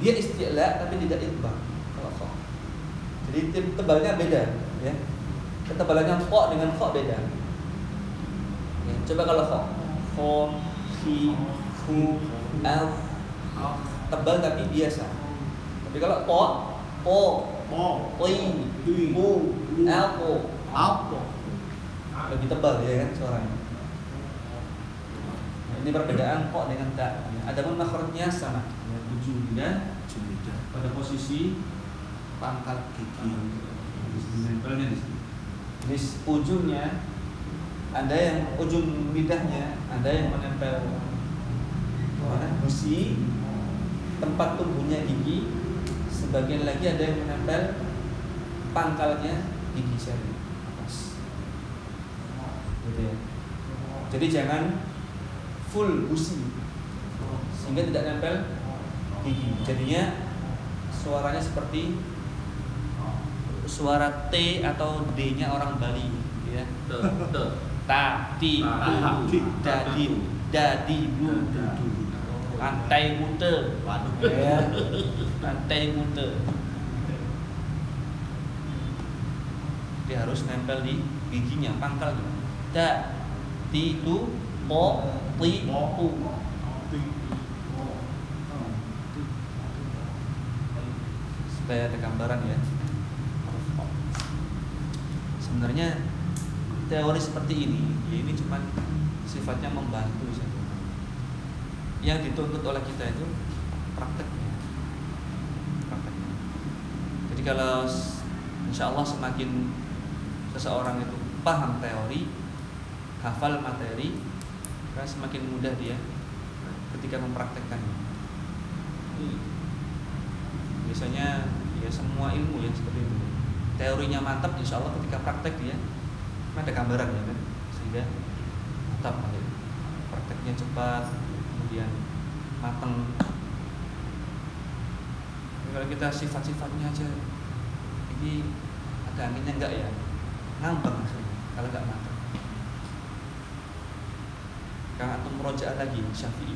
dia isti'la tapi tidak itbaq kalau kho jadi te- tebalnya beda ya ketebalannya kho dengan kho beda ya, coba kalau kho kho hi khu al tebal tapi biasa tapi kalau po po ti Ti. pu alpo Out. lebih tebal ya kan suaranya. Nah, ini perbedaan kok dengan tak. Ada pun makhrajnya sama. Ya, ujung lidah pada posisi pangkal gigi. Nempelnya di sini. Jadi ujungnya ada yang ujung lidahnya ada yang menempel mana gusi tempat tumbuhnya gigi sebagian lagi ada yang menempel pangkalnya gigi seri atas. Gitu ya. Jadi jangan full gusi sehingga tidak nempel gigi. Jadinya suaranya seperti suara T atau D nya orang Bali gitu ya ta ti tu dadi dadi bu. Lantai mute Waduh. ya. Lantai mute dia harus nempel di giginya pangkal da ti tu po ti pu supaya ada gambaran ya sebenarnya teori seperti ini ya ini cuma sifatnya membantu saja. Yang dituntut oleh kita itu prakteknya. Prakteknya. Jadi kalau insya Allah semakin seseorang itu paham teori hafal materi kan semakin mudah dia ketika mempraktekkannya biasanya ya semua ilmu ya seperti itu teorinya mantap insya Allah ketika praktek dia ada gambaran ya kan? Sehingga mantap ya. prakteknya cepat kemudian mateng. Tapi kalau kita sifat-sifatnya aja ini ada anginnya enggak ya? Ngambang akhirnya kalau enggak mateng kalau antum merojaah lagi syafi'i.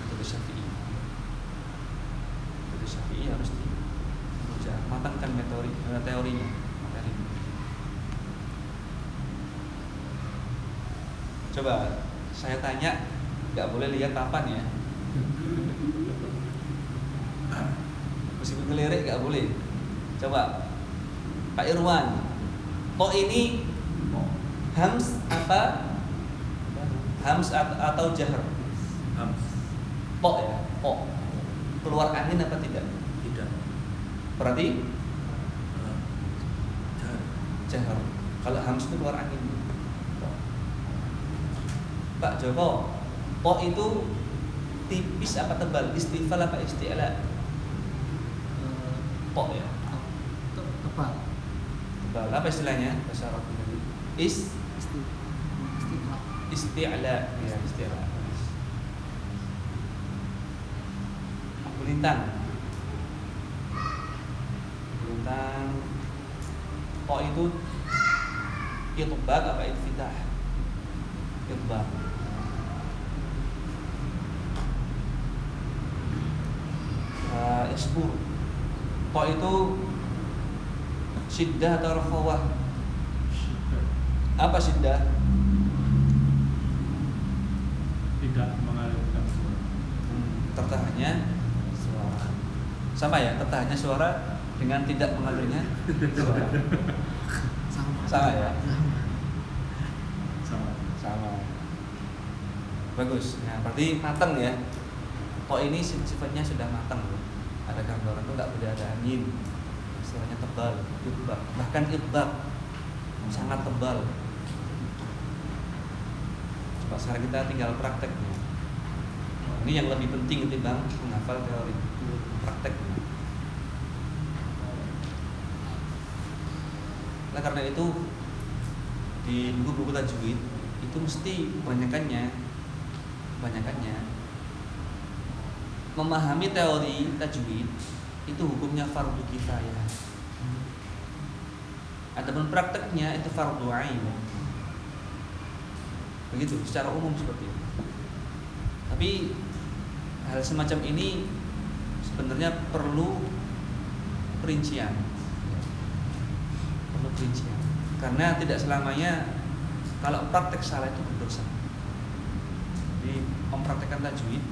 Metode syafi'i. Metode syafi'i harus di matangkan teori eh, teorinya coba saya tanya nggak boleh lihat papan ya meskipun ngelirik nggak boleh coba Pak Irwan po ini hams apa hams at- atau jahar Hams. po ya po keluar angin apa tidak Tidak. berarti Eh, Jahar. jahar kalau hams itu keluar angin. Pak Joko po itu tipis apa tebal? Istifal apa isti'la Eh, po ya? Te- tebal. Tebal. Apa istilahnya? Bahasa Arab is? Isti isti'la ya isti'la Kulintang Kulintang Po itu Itbaq apa infitah 10 Ta itu siddah atau rafawah? Apa siddah? Tidak mengalirkan suara. Hmm, Tertahannya suara. Sama ya, tertahannya suara dengan tidak mengalirnya suara. Sama, Sama ya? Sama. Sama. Bagus, nah, berarti matang ya. Kok ini sifatnya sudah matang ada gambaran tuh nggak boleh ada angin istilahnya tebal itbak. Bahkan itbak sangat tebal. Coba sekarang kita tinggal prakteknya ini yang lebih penting ketimbang menghafal teori prakteknya Nah karena itu di buku-buku tajwid itu mesti kebanyakannya kebanyakannya memahami teori tajwid itu hukumnya fardu kifayah. Adapun prakteknya itu fardu ain. Begitu secara umum seperti itu. Tapi hal semacam ini sebenarnya perlu perincian perlu perincian karena tidak selamanya kalau praktek salah itu berdosa jadi mempraktekkan tajwid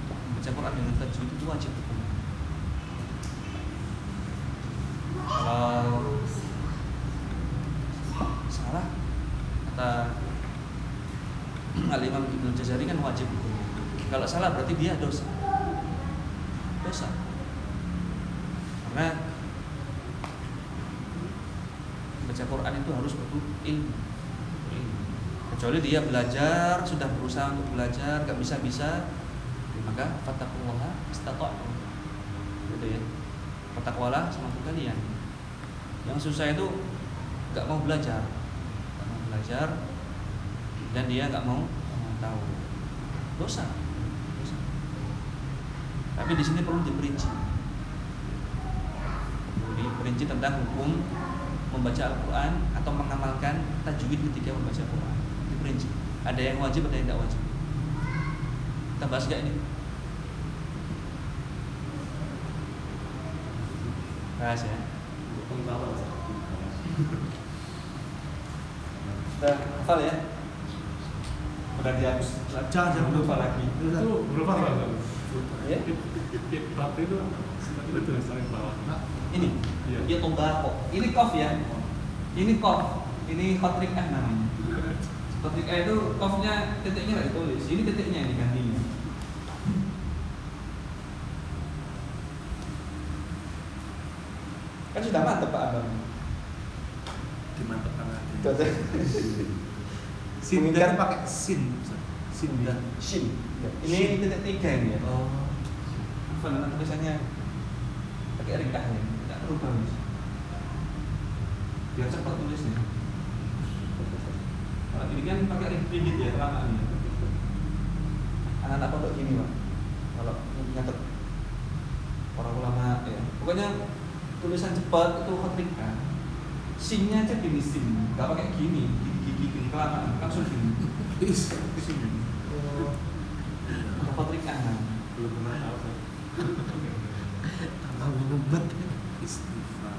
membaca Quran dengan tajwid itu wajib. Hukumnya kalau salah kata Al Imam Jazari kan wajib hukumnya kalau salah berarti dia dosa. Dosa. Karena baca Quran itu harus butuh ilmu. Ilmu. kecuali dia belajar sudah berusaha untuk belajar gak bisa bisa maka fatakullaha istata'tum gitu ya. Fatakwalah semampu kalian. Yang susah itu gak mau belajar. Gak mau belajar dan dia gak mau tahu. Dosa. Tapi di sini perlu diperinci. Diperinci tentang hukum membaca Al-Quran atau mengamalkan tajwid ketika membaca Al-Quran. Diperinci. Ada yang wajib ada yang tidak wajib kita bahas gak ini? Bahas ya. Udah hafal ya. Udah dihapus. Jangan, jangan. lupa lagi itu berapa pak ya. Bab itu? Itu bawah ini. Iya. ya tombako ini kof ya. Ini kof ini hotrik eh namanya. Hotrik eh itu kofnya titiknya nggak ditulis. Ini titiknya yang digantinya kan sudah mantep pak abang. Dimantapkan lagi. Sin Mengingat- dan pakai sin. Sin dan shin. Ini titik tiga ini ya. Oh. apa nama tulisannya. Pakai ringkah ya tidak perlu bagus biar cepat tulisnya. Kalau ini kan pakai ring rigid ya kelamaan ya anak-anak pondok gini pak. Kalau nyatet para ulama ya. Pokoknya tulisan cepat itu ketik A sinnya aja gini sin nggak pakai gini gigi gigi gini kelamaan langsung gini Is. sin atau ketik A belum pernah tahu saya Tambah ngebet. Istighfar.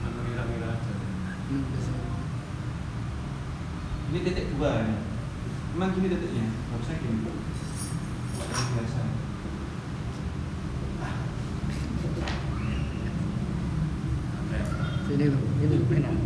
Mana ngira-ngira aja ini titik dua ya. Emang gini titiknya, harusnya gini. Biasa.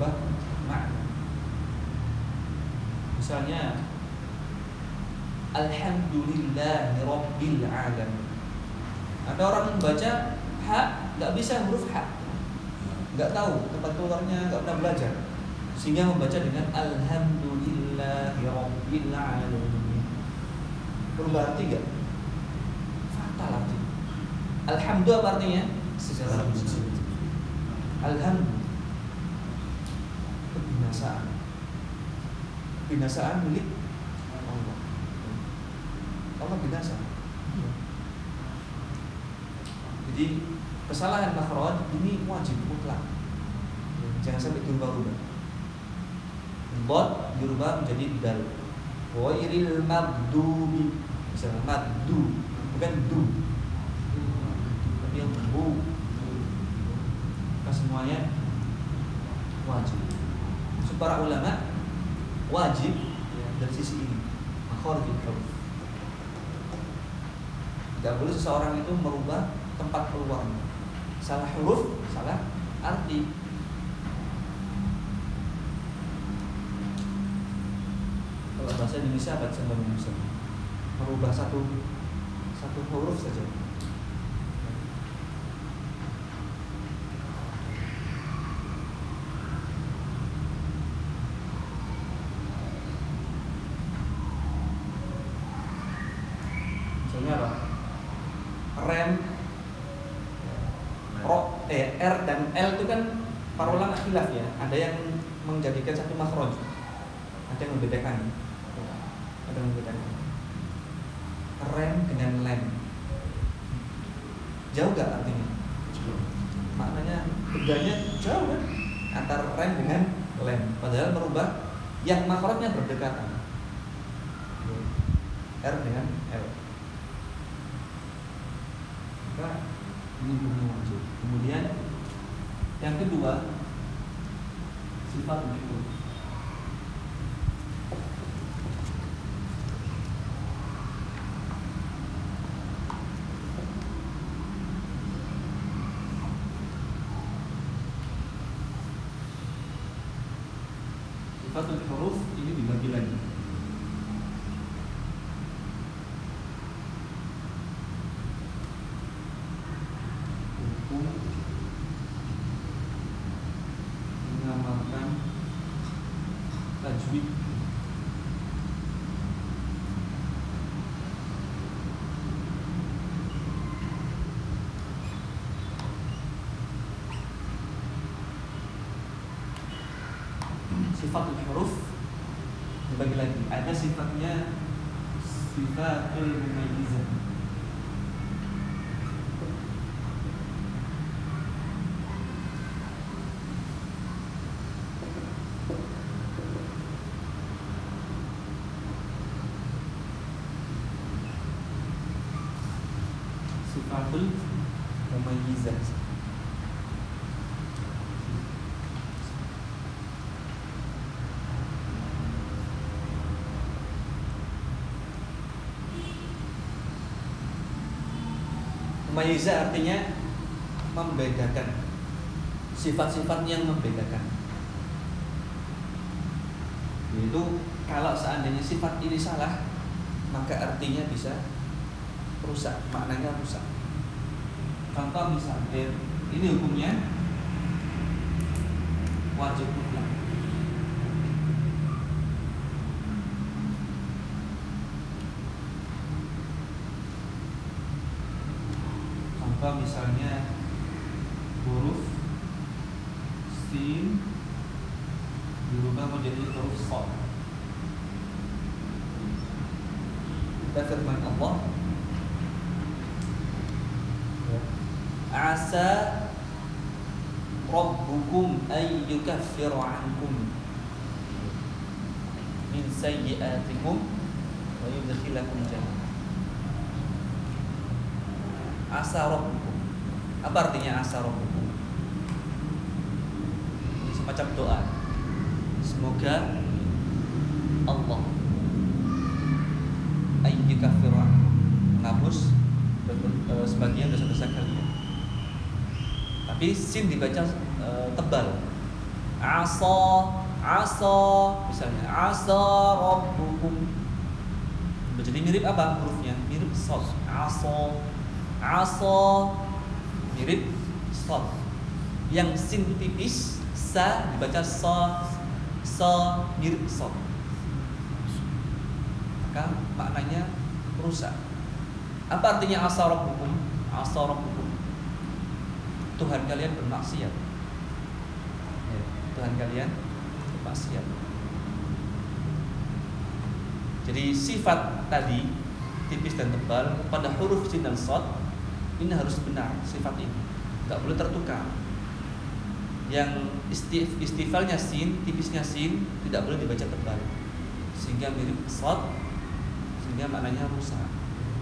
merubah makna misalnya Alhamdulillahi Rabbil Alamin. Ada orang membaca ha nggak bisa huruf ha nggak tahu tempat keluarnya nggak pernah belajar. Sehingga membaca dengan Alhamdulillahi Rabbil Alamin. Berubah arti nggak fatal arti Alhamdulillah artinya? Segala puji Alhamdulillah kebinasaan binasaan milik Allah. Allah binasa. Jadi kesalahan makhraj ini wajib mutlak. Jangan sampai dirubah-rubah. Bot dirubah menjadi dal. Wairil magdubi. Misalnya maddu Bukan du. Tapi yang bu semuanya Wajib para ulama Wajib dari sisi ini. Makhorijul huruf Tidak boleh seseorang itu merubah tempat keluarnya. Salah huruf, salah arti. Kalau bahasa Indonesia bisa bisa merubah satu satu huruf saja. Misalnya apa? Rem, ro, eh, R dan L itu kan para ulama khilaf ya. Ada yang menjadikan satu makhraj, ada yang membedakan ada yang membedakan rem dengan lem jauh gak artinya maknanya bedanya jauh kan antara rem dengan lem padahal merubah yang makhrajnya berdekatan R dengan L maka ini hukum wajib kemudian yang kedua sifat itu dibagi lagi. Hukum mengamalkan tajwid sifatul huruf. Dibagi lagi. Ada sifatnya sifatul mumayyizah sifatul mumayyizah Mumayyizah artinya membedakan sifat-sifat yang membedakan. Yaitu kalau seandainya sifat ini salah, maka artinya bisa rusak, maknanya rusak. Contoh misalnya, ini hukumnya wajib mutlak. Contoh misalnya huruf sin dirubah menjadi huruf sad. Kita firman Allah Asa Rabbukum ay yukaffiru ankum min sayyi'atikum wa yudkhilakum jannah asa rabbukum. Apa artinya asa semacam doa. Semoga Allah ayyukaffiru menghapus eh, sebagian dosa-dosa kalian. Tapi sin dibaca eh, tebal. Asa asa misalnya asa rabbukum jadi mirip apa hurufnya? Mirip sad. Asa Aso mirip sad. Yang sin tipis, sa dibaca sa, sa mirip sad. Maka maknanya rusak. Apa artinya asa rabbukum? Asa rabbukum. Tuhan kalian bermaksiat. Ya, Tuhan kalian bermaksiat. Jadi sifat tadi tipis dan tebal pada huruf sin dan sad ini harus benar sifat ini. Nggak boleh tertukar. Yang istif, istifalnya sin tipisnya sin tidak boleh dibaca tebal. Sehingga mirip sad sehingga maknanya rusak.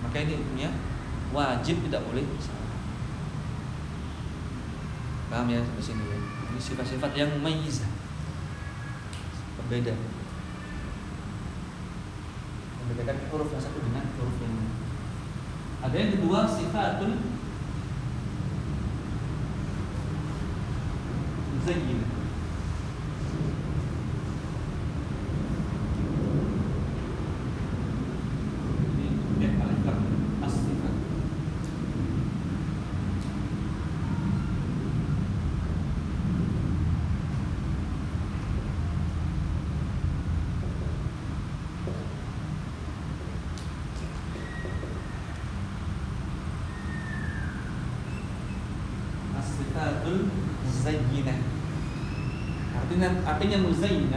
Maka ini hukumnya wajib tidak boleh salah paham ya di sini ya? Ini sifat-sifat yang mayizah berbeda. Membedakan huruf yang satu dengan huruf yang lain yang kedua sifatul muzayyinah. Artinya artinya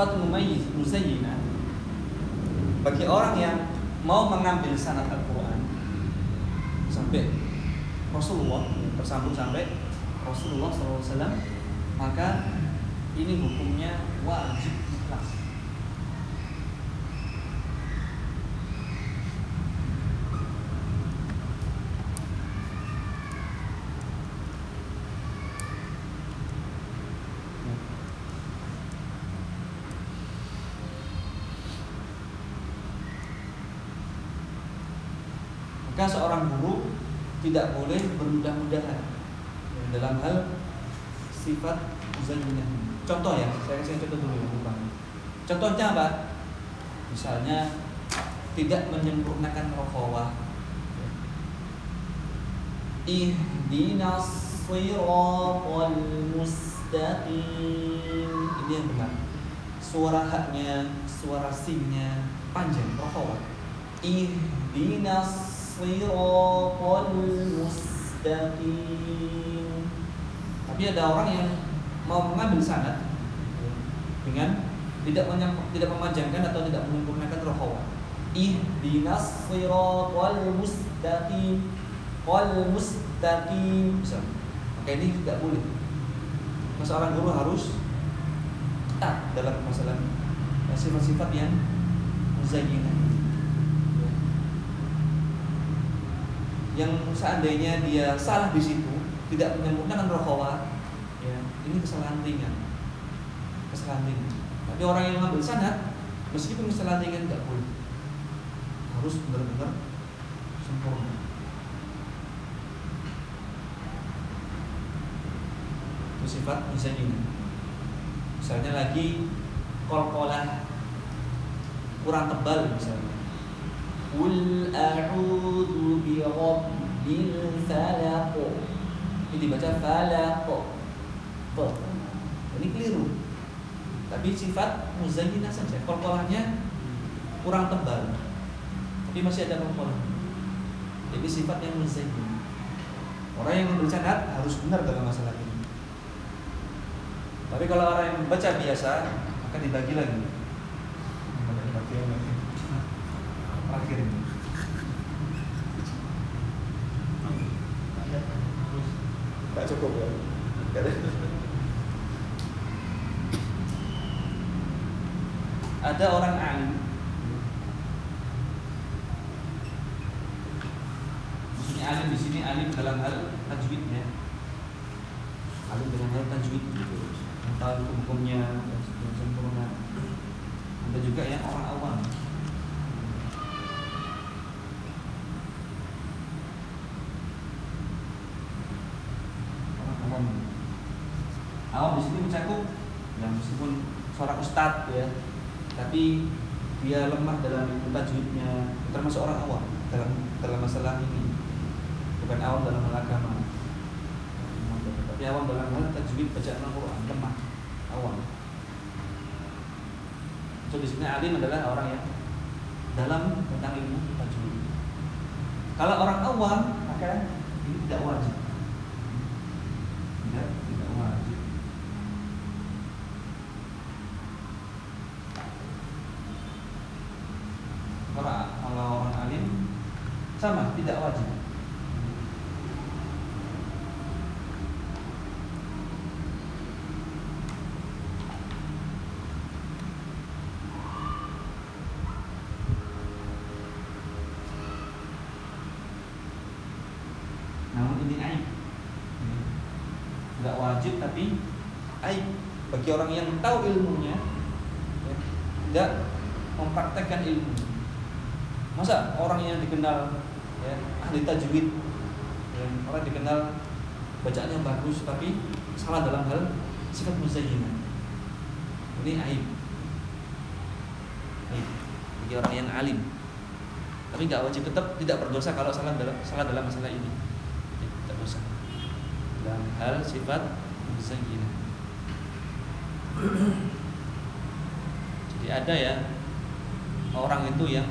sifat mumayyiz muzayyinah. Bagi orang yang mau mengambil sanad Al-Qur'an sampai Rasulullah tersambung sampai Rasulullah SAW maka ini hukumnya wajib mutlak Maka seorang guru tidak boleh bermudah-mudahan dalam hal sifat muzayyinah. Contoh ya, saya kasih contoh dulu ya. Contohnya apa? Misalnya tidak menyempurnakan rokhawah. Ihdinas siratal mustaqim. Ini yang benar. Suara haknya, suara sinnya panjang rokhawah. Ihdinas siratal mustaqim. Tapi ada orang yang mau mengambil sanad dengan tidak tidak memanjangkan atau tidak menyempurnakan rokhawah. Ihdinas siratal mustaqim. Wal mustaqim. Bisa. Maka ini tidak boleh. Seorang guru harus ketat dalam masalah sifat-sifat yang muzayyinah. Yang seandainya dia salah di situ, tidak menyempurnakan rokhawah, ya, ini kesalahan ringan. Kesalahan ringan. Tapi orang yang mengambil sanad, meskipun kesalahan ringan tidak boleh. Harus benar-benar sempurna. Itu sifat misalnya Misalnya lagi kol-kolah kurang tebal misalnya. Qul a'udzu bi rabbil. Ini dibaca falaq. Fa. Ini keliru. Tapi sifat muzayyinah saja. Kol-kolahnya kurang tebal. Tapi masih ada kol-kolah. Jadi sifat yang muzayyinah. Orang yang bercanda harus benar dalam masalah ini. Tapi kalau orang yang membaca biasa akan dibagi lagi. Terakhir ini. Gak cukup ya. Ada. Orang alim Maksudnya alim di sini alim dalam hal tajwidnya alim dalam hal tajwid gitu tahu hukum-hukumnya dan sempurna ada juga yang orang awam orang awam awam di sini mencakup yang meskipun seorang ustadz ya. Tapi dia lemah dalam ilmu tajwidnya termasuk orang awam dalam dalam masalah ini. Bukan awam dalam hal agama. Tapi awam dalam hal tajwid bacaan Al-Quran lemah awam. So di sini alim adalah orang yang dalam tentang ilmu tajwid. Kalau orang awam maka ini tidak wajib tidak tidak wajib kalau kalau orang alim sama tidak wajib namun ini aib nggak wajib tapi aib bagi orang yang tahu ilmunya ya, tidak mempraktekkan ilmu. Masa orang yang dikenal ya, ahli tajwid ya, orang dikenal bacaannya bagus tapi salah dalam hal sifat muzayyinah ini aib. Aib bagi orang yang alim. Tapi nggak wajib tetap tidak berdosa kalau salah dalam salah dalam masalah ini. Tidak dosa dalam hal sifat muzayyinah jadi ada ya orang itu yang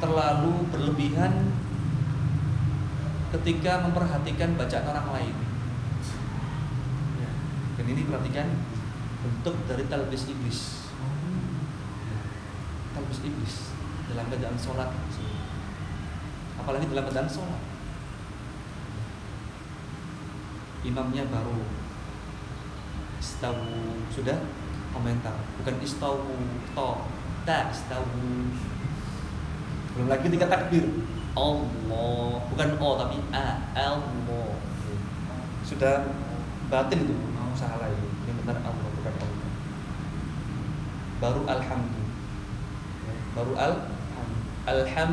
terlalu berlebihan ketika memperhatikan bacaan orang lain. Ya. Dan ini perhatikan bentuk dari talbis iblis talbis iblis dalam keadaan sholat apalagi dalam keadaan sholat imamnya baru istawu sudah? Komentar. Bukan istawu to. Ta istawu. Belum lagi ketika takbir. Allah. Bukan o tapi a Allah sudah batin itu. Mau salah ini ini benar Allah bukan Allah. Baru alhamdulillah baru al? Alham.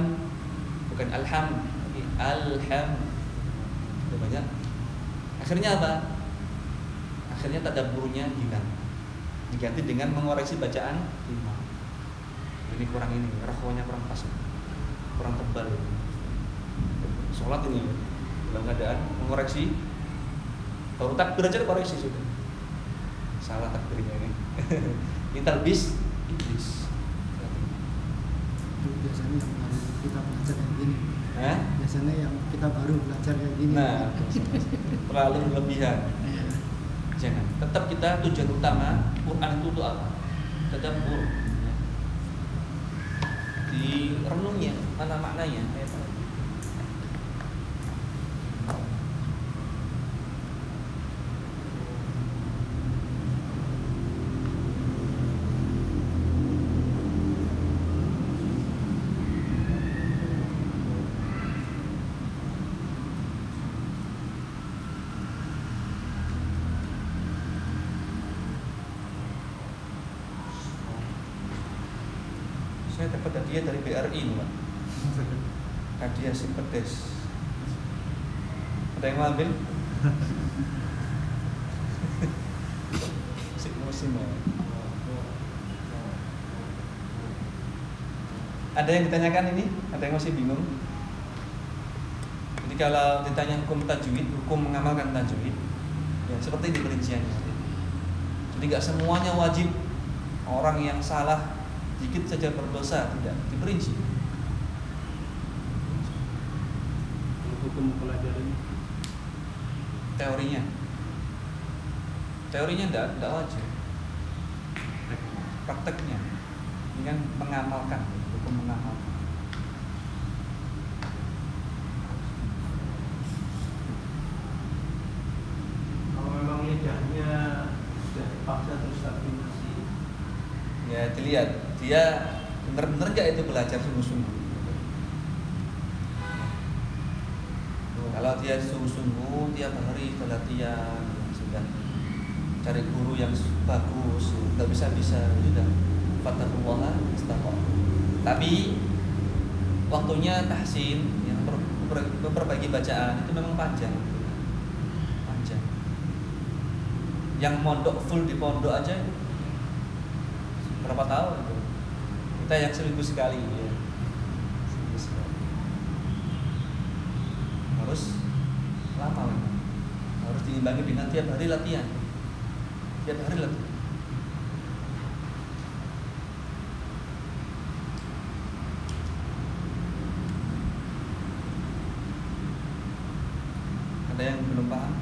Bukan alham. Tapi alham. Itu banyak. Akhirnya apa akhirnya tadabburnya hilang diganti dengan mengoreksi bacaan imam ini kurang ini rakhwanya kurang pas. Kurang tebal. Sholat ini dalam keadaan mengoreksi baru takbir aja koreksi sudah. Salah takbirnya ini. Ini talbis iblis. Itu biasanya yang baru kita belajar kayak gini. Hah? biasanya yang kita baru belajar kayak gini. Nah terlalu berlebihan. Jangan. Tetap kita tujuan utama Quran itu untuk apa? Tadabbur ya. di renungnya mana maknanya? ayat apa? saya dapat hadiah dari BRI loh Pak. hadiah si pedes ada yang mau ambil si musim ya. Ada yang ditanyakan ini? Ada yang masih bingung? Jadi kalau ditanya hukum tajwid hukum mengamalkan tajwid ya seperti ini perinciannya jadi nggak semuanya wajib. Orang yang salah dikit saja berdosa tidak diperinci. Hukum mempelajari teorinya. Teorinya tidak tidak wajib. Prakteknya. Dengan mengamalkan mengamalkan Kalau memang lidahnya sudah dipaksa terus tapi masih ya dilihat. Dia benar-benar nggak itu belajar sungguh-sungguh. Kalau dia sungguh-sungguh tiap hari sudah latihan sudah cari guru yang bagus nggak bisa-bisa sudah fatahullah istaqam tapi waktunya tahsin yang memperbaiki bacaan itu memang panjang. Panjang. Yang mondok full di pondok aja berapa tahun itu? Kita yang seminggu sekali ya. Seminggu sekali. Harus lama harus diimbangi dengan tiap hari latihan. Tiap hari latihan ada yang belum paham?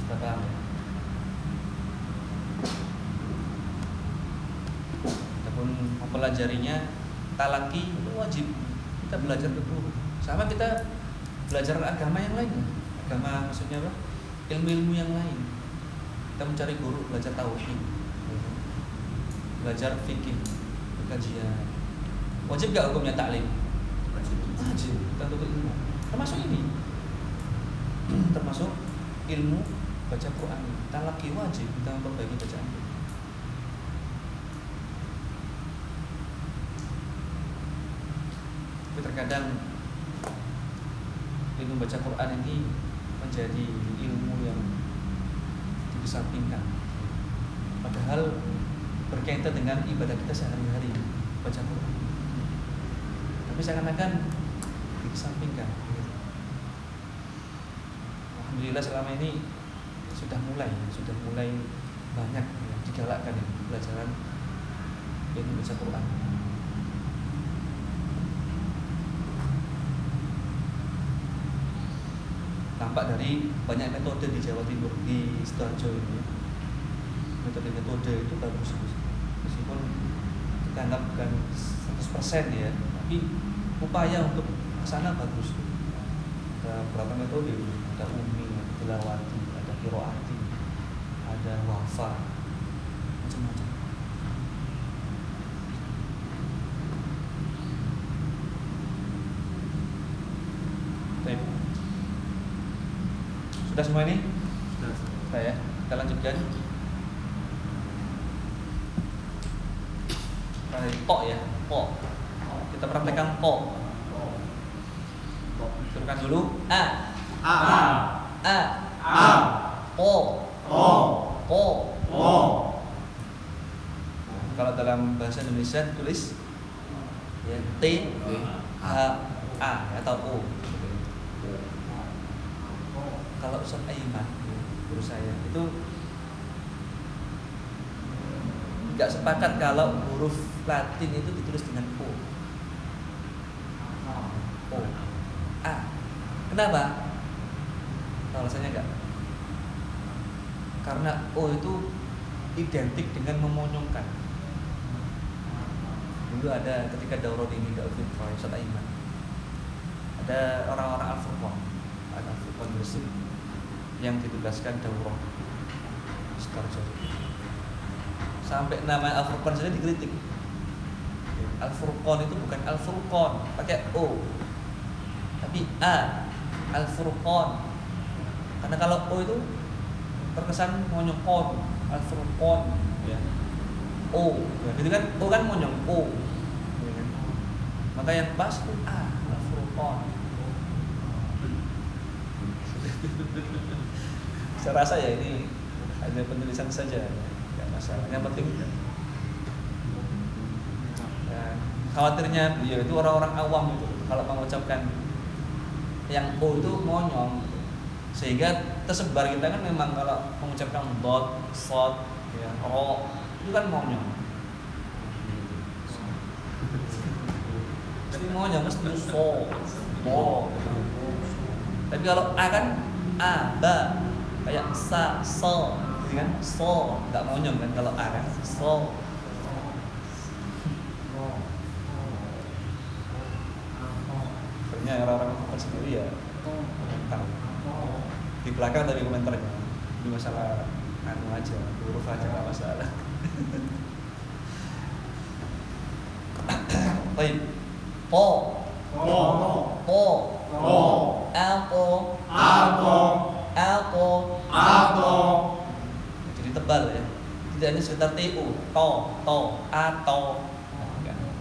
Sudah paham ya? Adapun mempelajarinya talaki itu wajib kita belajar guru sama kita belajar agama yang lain. Agama maksudnya apa? Ilmu-ilmu yang lain. Kita mencari guru belajar tauhid. Belajar fikih kajian. Wajib gak hukumnya taklim? Wajib. Tuntut ilmu. Termasuk ini termasuk ilmu baca Quran. Talaki wajib kita memperbaiki bacaan tapi terkadang ilmu baca Quran ini menjadi ilmu yang dikesampingkan padahal berkaitan dengan ibadah kita sehari-hari baca Quran. Tapi seakan-akan dikesampingkan Alhamdulillah selama ini sudah mulai sudah mulai banyak yang digalakkan ya, pelajaran ilmu baca Quran. Tampak dari banyak metode di Jawa Timur di Sidoarjo ini. Metode-metode itu bagus meskipun kita bukan 100% ya tapi upaya untuk ke sana bagus. Ada beberapa metode ada umi tilawati ada kiroati ada wafa macam-macam. Sudah semua ini? Sudah. Sudah ya. Kita lanjutkan. Nah, po ya, po. Kita praktekkan po. Turunkan dulu. A. A. A. A. Po. O. Po. O. Kalau dalam Indonesia tulis ya T H A atau O. Kalau Ustaz Aiman, guru saya itu nggak sepakat kalau huruf Latin itu ditulis dengan O. O. A. Kenapa? Alasannya nggak? Karena O itu identik dengan memonyongkan. Dulu ada ketika daurah di Fitra Ustaz Aiman. Ada orang-orang Al-Furqan, ada Al-Furqan Gresik yang ditugaskan daurah. Sampai nama Al-Furqan saja dikritik. Al-Furqan itu bukan Al-Furqan, pakai O. Tapi A, Al-Furqan. Karena kalau O itu terkesan monyokon, Al-Furqan ya. O, ya, kan O kan monyong O. Maka yang pas itu A, Al-Furqan. Saya rasa ya ini hanya penulisan saja, nggak masalah. Yang penting ya, khawatirnya beliau itu orang-orang awam itu kalau mengucapkan yang O itu monyong sehingga tersebar kita kan memang kalau mengucapkan dot, sot, ya, ro itu kan monyong. Tapi monyong mesti so, mo. Tapi kalau A kan A, ba, kayak sa, so, gitu kan, so, nggak monyong kan kalau A kan, so. Akhirnya orang-orang komentar sendiri ya tahu. Di belakang tadi komentarnya ini masalah anu aja, huruf aja nggak masalah. Baik, po, Po. po, Po. Alpo, Alpo. alpo, Alpo. Jadi tebal ya. Tidak hanya sekitar tu, to, to, ato,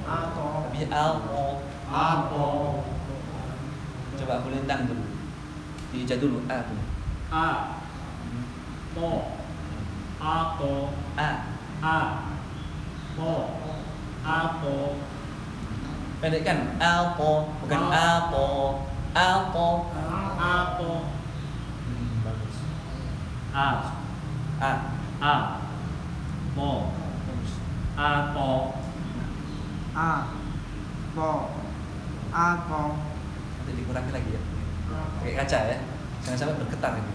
atau tapi alpo. Alpo. Coba aku lintang dulu. Diijah dulu a dulu. A. Po. Apo. A. A. Po. Apo. Pendekkan alpo, bukan alpo, alpo. Apo. Hmm, bagus. A. A. A. Po. Bagus. Apo. A po A po Nanti dikurangi lagi ya. Pakai kaca ya. Jangan sampai bergetar ini.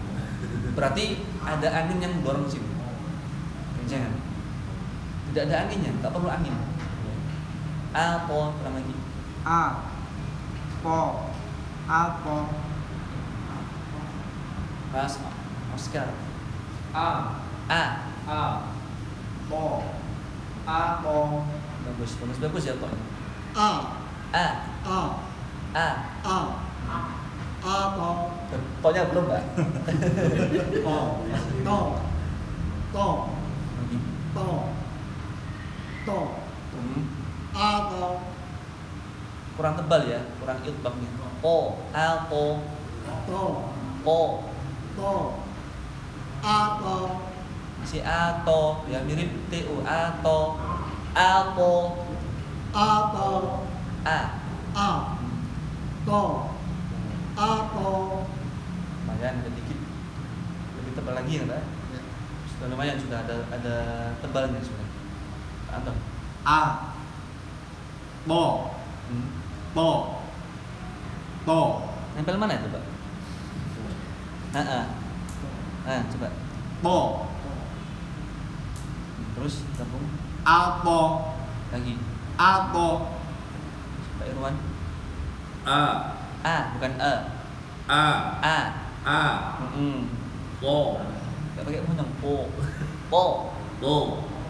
Berarti ada angin yang dorong sini. Jangan. Tidak ada anginnya, tak perlu angin. Alpo, ulang lagi. A po A po Mas Oscar. a A. a po a po Bagus, bagus, bagus ya tohnya. A A. A A. A A po Tohnya belum, Mbak. Po. to to to to Hmm. A po Kurang tebal ya, kurang ilbabnya. Po, alpo, to po. to A po Si ato, ya mirip tu ato. Alpo, A po a. A to A po Lumayan ada dikit. Lebih tebal lagi ya, Mbak. Sudah lumayan sudah ada ada tebalnya sudah. Anton. A. Po. Hmm. Po. Po. Nempel mana itu, Mbak? Ah, ah. Ah, coba. Po. terus gabung. Alpo. lagi. Alpo. Pak Irwan. A. A bukan E. A. A. A. Mm Po nggak pakai unang po. Po. Po.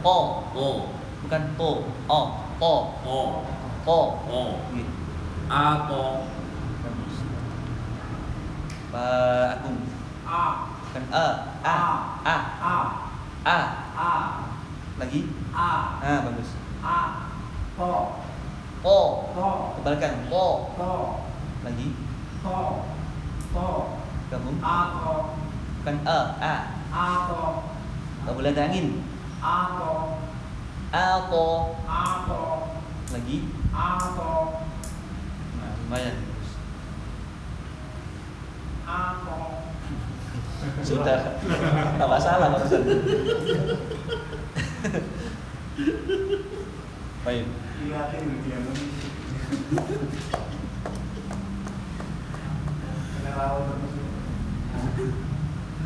Po. Po. Bukan po. O. Po. Po. Po. Po. Gitu A bagus Pak Agung. A. Bukan E A A. A. A. A. Lagi? A. Ah bagus. A. Po po Po kebalkan po Po lagi? Po Po gabung? A Po bukan A A. Po nggak boleh ada angin? A Po Alpo A Po lagi? A nah lumayan. Sudah. Tak masalah barusan baik.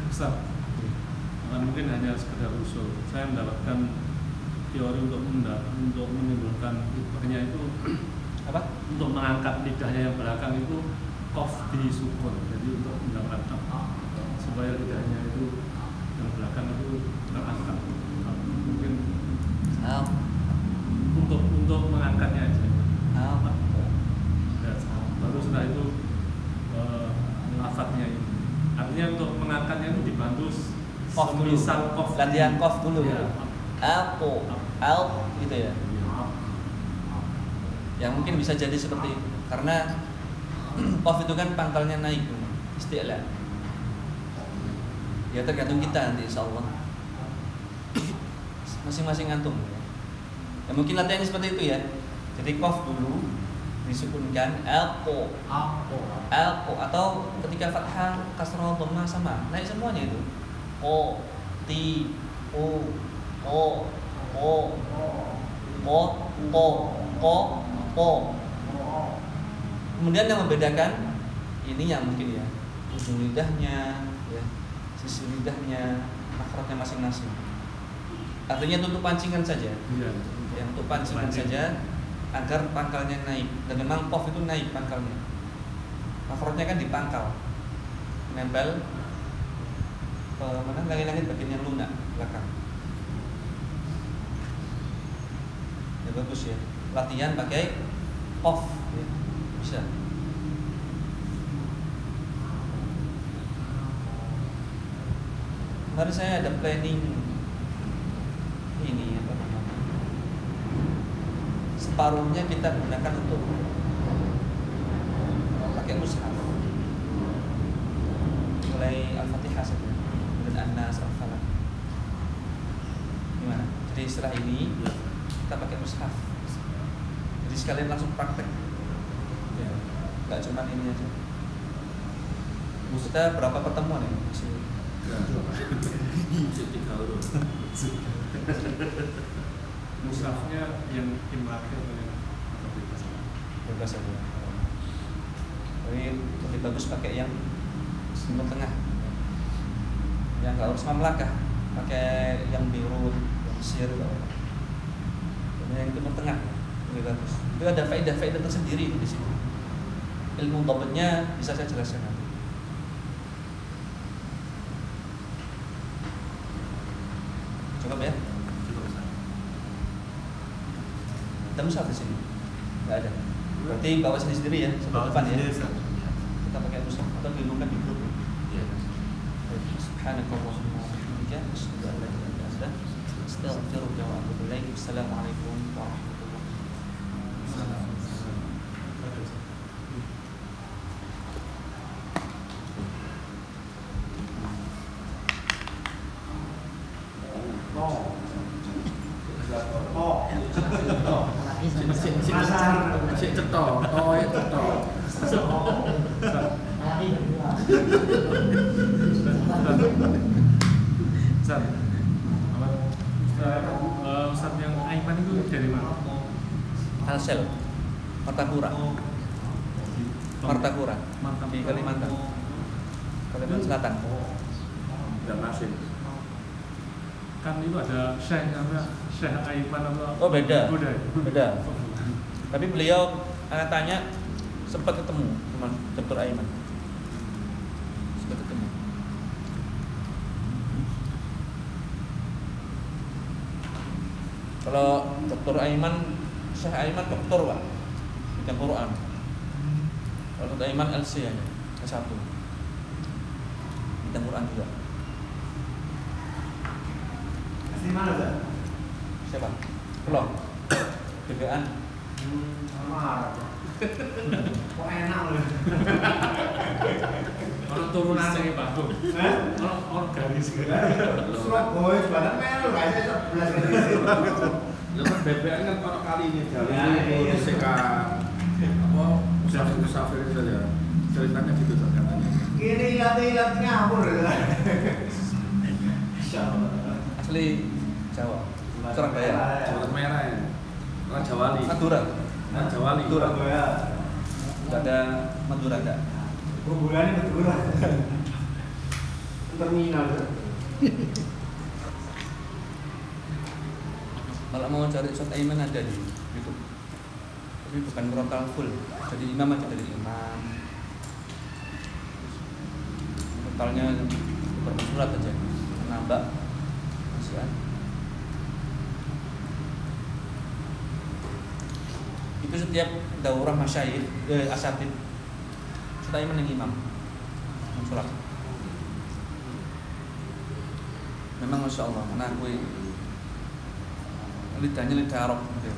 Ustaz, Bukan mungkin hanya sekedar usul. Saya mendapatkan teori untuk menda, untuk menimbulkan makanya itu apa untuk mengangkat lidahnya yang belakang itu kof di sukun. Jadi untuk mendapatkan supaya lidahnya itu yang belakang itu terangkat. Mungkin Al untuk untuk mengangkatnya aja. Alpo Dan baru setelah itu eh, lafadznya ini. Artinya untuk mengangkatnya itu dibantu Kof dulu. misal kof latihan kof dulu Ya. Alpo Alp gitu ya yang mungkin bisa jadi seperti itu. Karena kof itu kan pangkalnya naik istilah ya tergantung kita nanti insya Allah masing-masing ngantung ya mungkin latihannya seperti itu ya. Jadi kof dulu disukunkan alpo Alpo. alpo atau ketika fathah kasroh dhamma sama. Naik semuanya itu. O ti u o o o po po po kemudian yang membedakan ini yang mungkin ya ujung lidahnya ya sisi lidahnya makhrajnya masing-masing. Artinya tutup pancingan saja. Iya. yang untuk pancingan saja agar pangkalnya naik. Dan memang pof itu naik pangkalnya. Makhrajnya kan di pangkal nempel ke mana? Langit-langit bagian yang lunak belakang. Ya bagus ya latihan pakai pof ya. bisa. Kemarin saya ada planning ini apa namanya separuhnya kita gunakan untuk pakai mushaf. Mulai al-fatihah saja dan an-nas al-falaq gimana? Jadi setelah ini kita pakai mushaf sekalian langsung praktek. Ya. Nggak cuma ini aja. Kita berapa pertemuan ya. Masih Musafnya yang imlaki atau yang bebas? bebas aja tapi lebih bagus pakai yang timur tengah. Yang nggak harus mamlakah pakai yang biru yang sir yang timur tengah lebih bagus itu ada faedah faedah tersendiri di sini ilmu dobetnya bisa saya jelaskan. Nanti cukup ya ada mushaf di sini nggak ada. Berarti bawa sendiri sendiri ya sebelum depan ya Ustaz, apa? Ustaz, eh, Ustaz yang Aiman itu dari mana? Kalsel Martapura Martapura di Kalimantan Kalimantan Selatan dan nasib kan itu ada Syekh apa Syekh Aiman apa Oh, beda. beda? Beda. Tapi beliau anak tanya sempat ketemu sama Dr. Aiman. Sempat ketemu. Kalau Dr. Aiman, Syekh Aiman doktor pak, bidang Quran. Kalau Dr. Aiman LC aja, S1 Bidang Quran juga. Asli mana Zak? Siapa? Belum. BBAN. Hmm, sama. Kok enak loh. Orang turunan ini Pak. Hah? Orang orang garis. Surabaya sebenarnya melu sih sebelas gitu. Lu kan BBM kan kalau kali ini Ya, iya. musika apa musafir musafir itu ya ceritanya gitu katanya. Ini ilat-ilat ngawur gitu. Insya Allah. Asli Jawa. Surabaya. Jawa Merah ya. Raja Wali. Madura. Raja Wali. Madura. Enggak ada Madura enggak. Kuburannya betul. Terminal. Kalau mau cari shot Aiman ada di YouTube. Tapi bukan frontal full. Jadi imam aja dari imam. Totalnya beberapa surat aja. Nambah. Masih ada. Itu setiap daurah masyayikh, eh, asatid. Aiman yang imam. Sholat. Memang masya Allah, karena aku lidahnya lidah Arab gitu.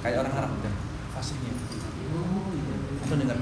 kayak orang Arab udah fasihnya itu dengar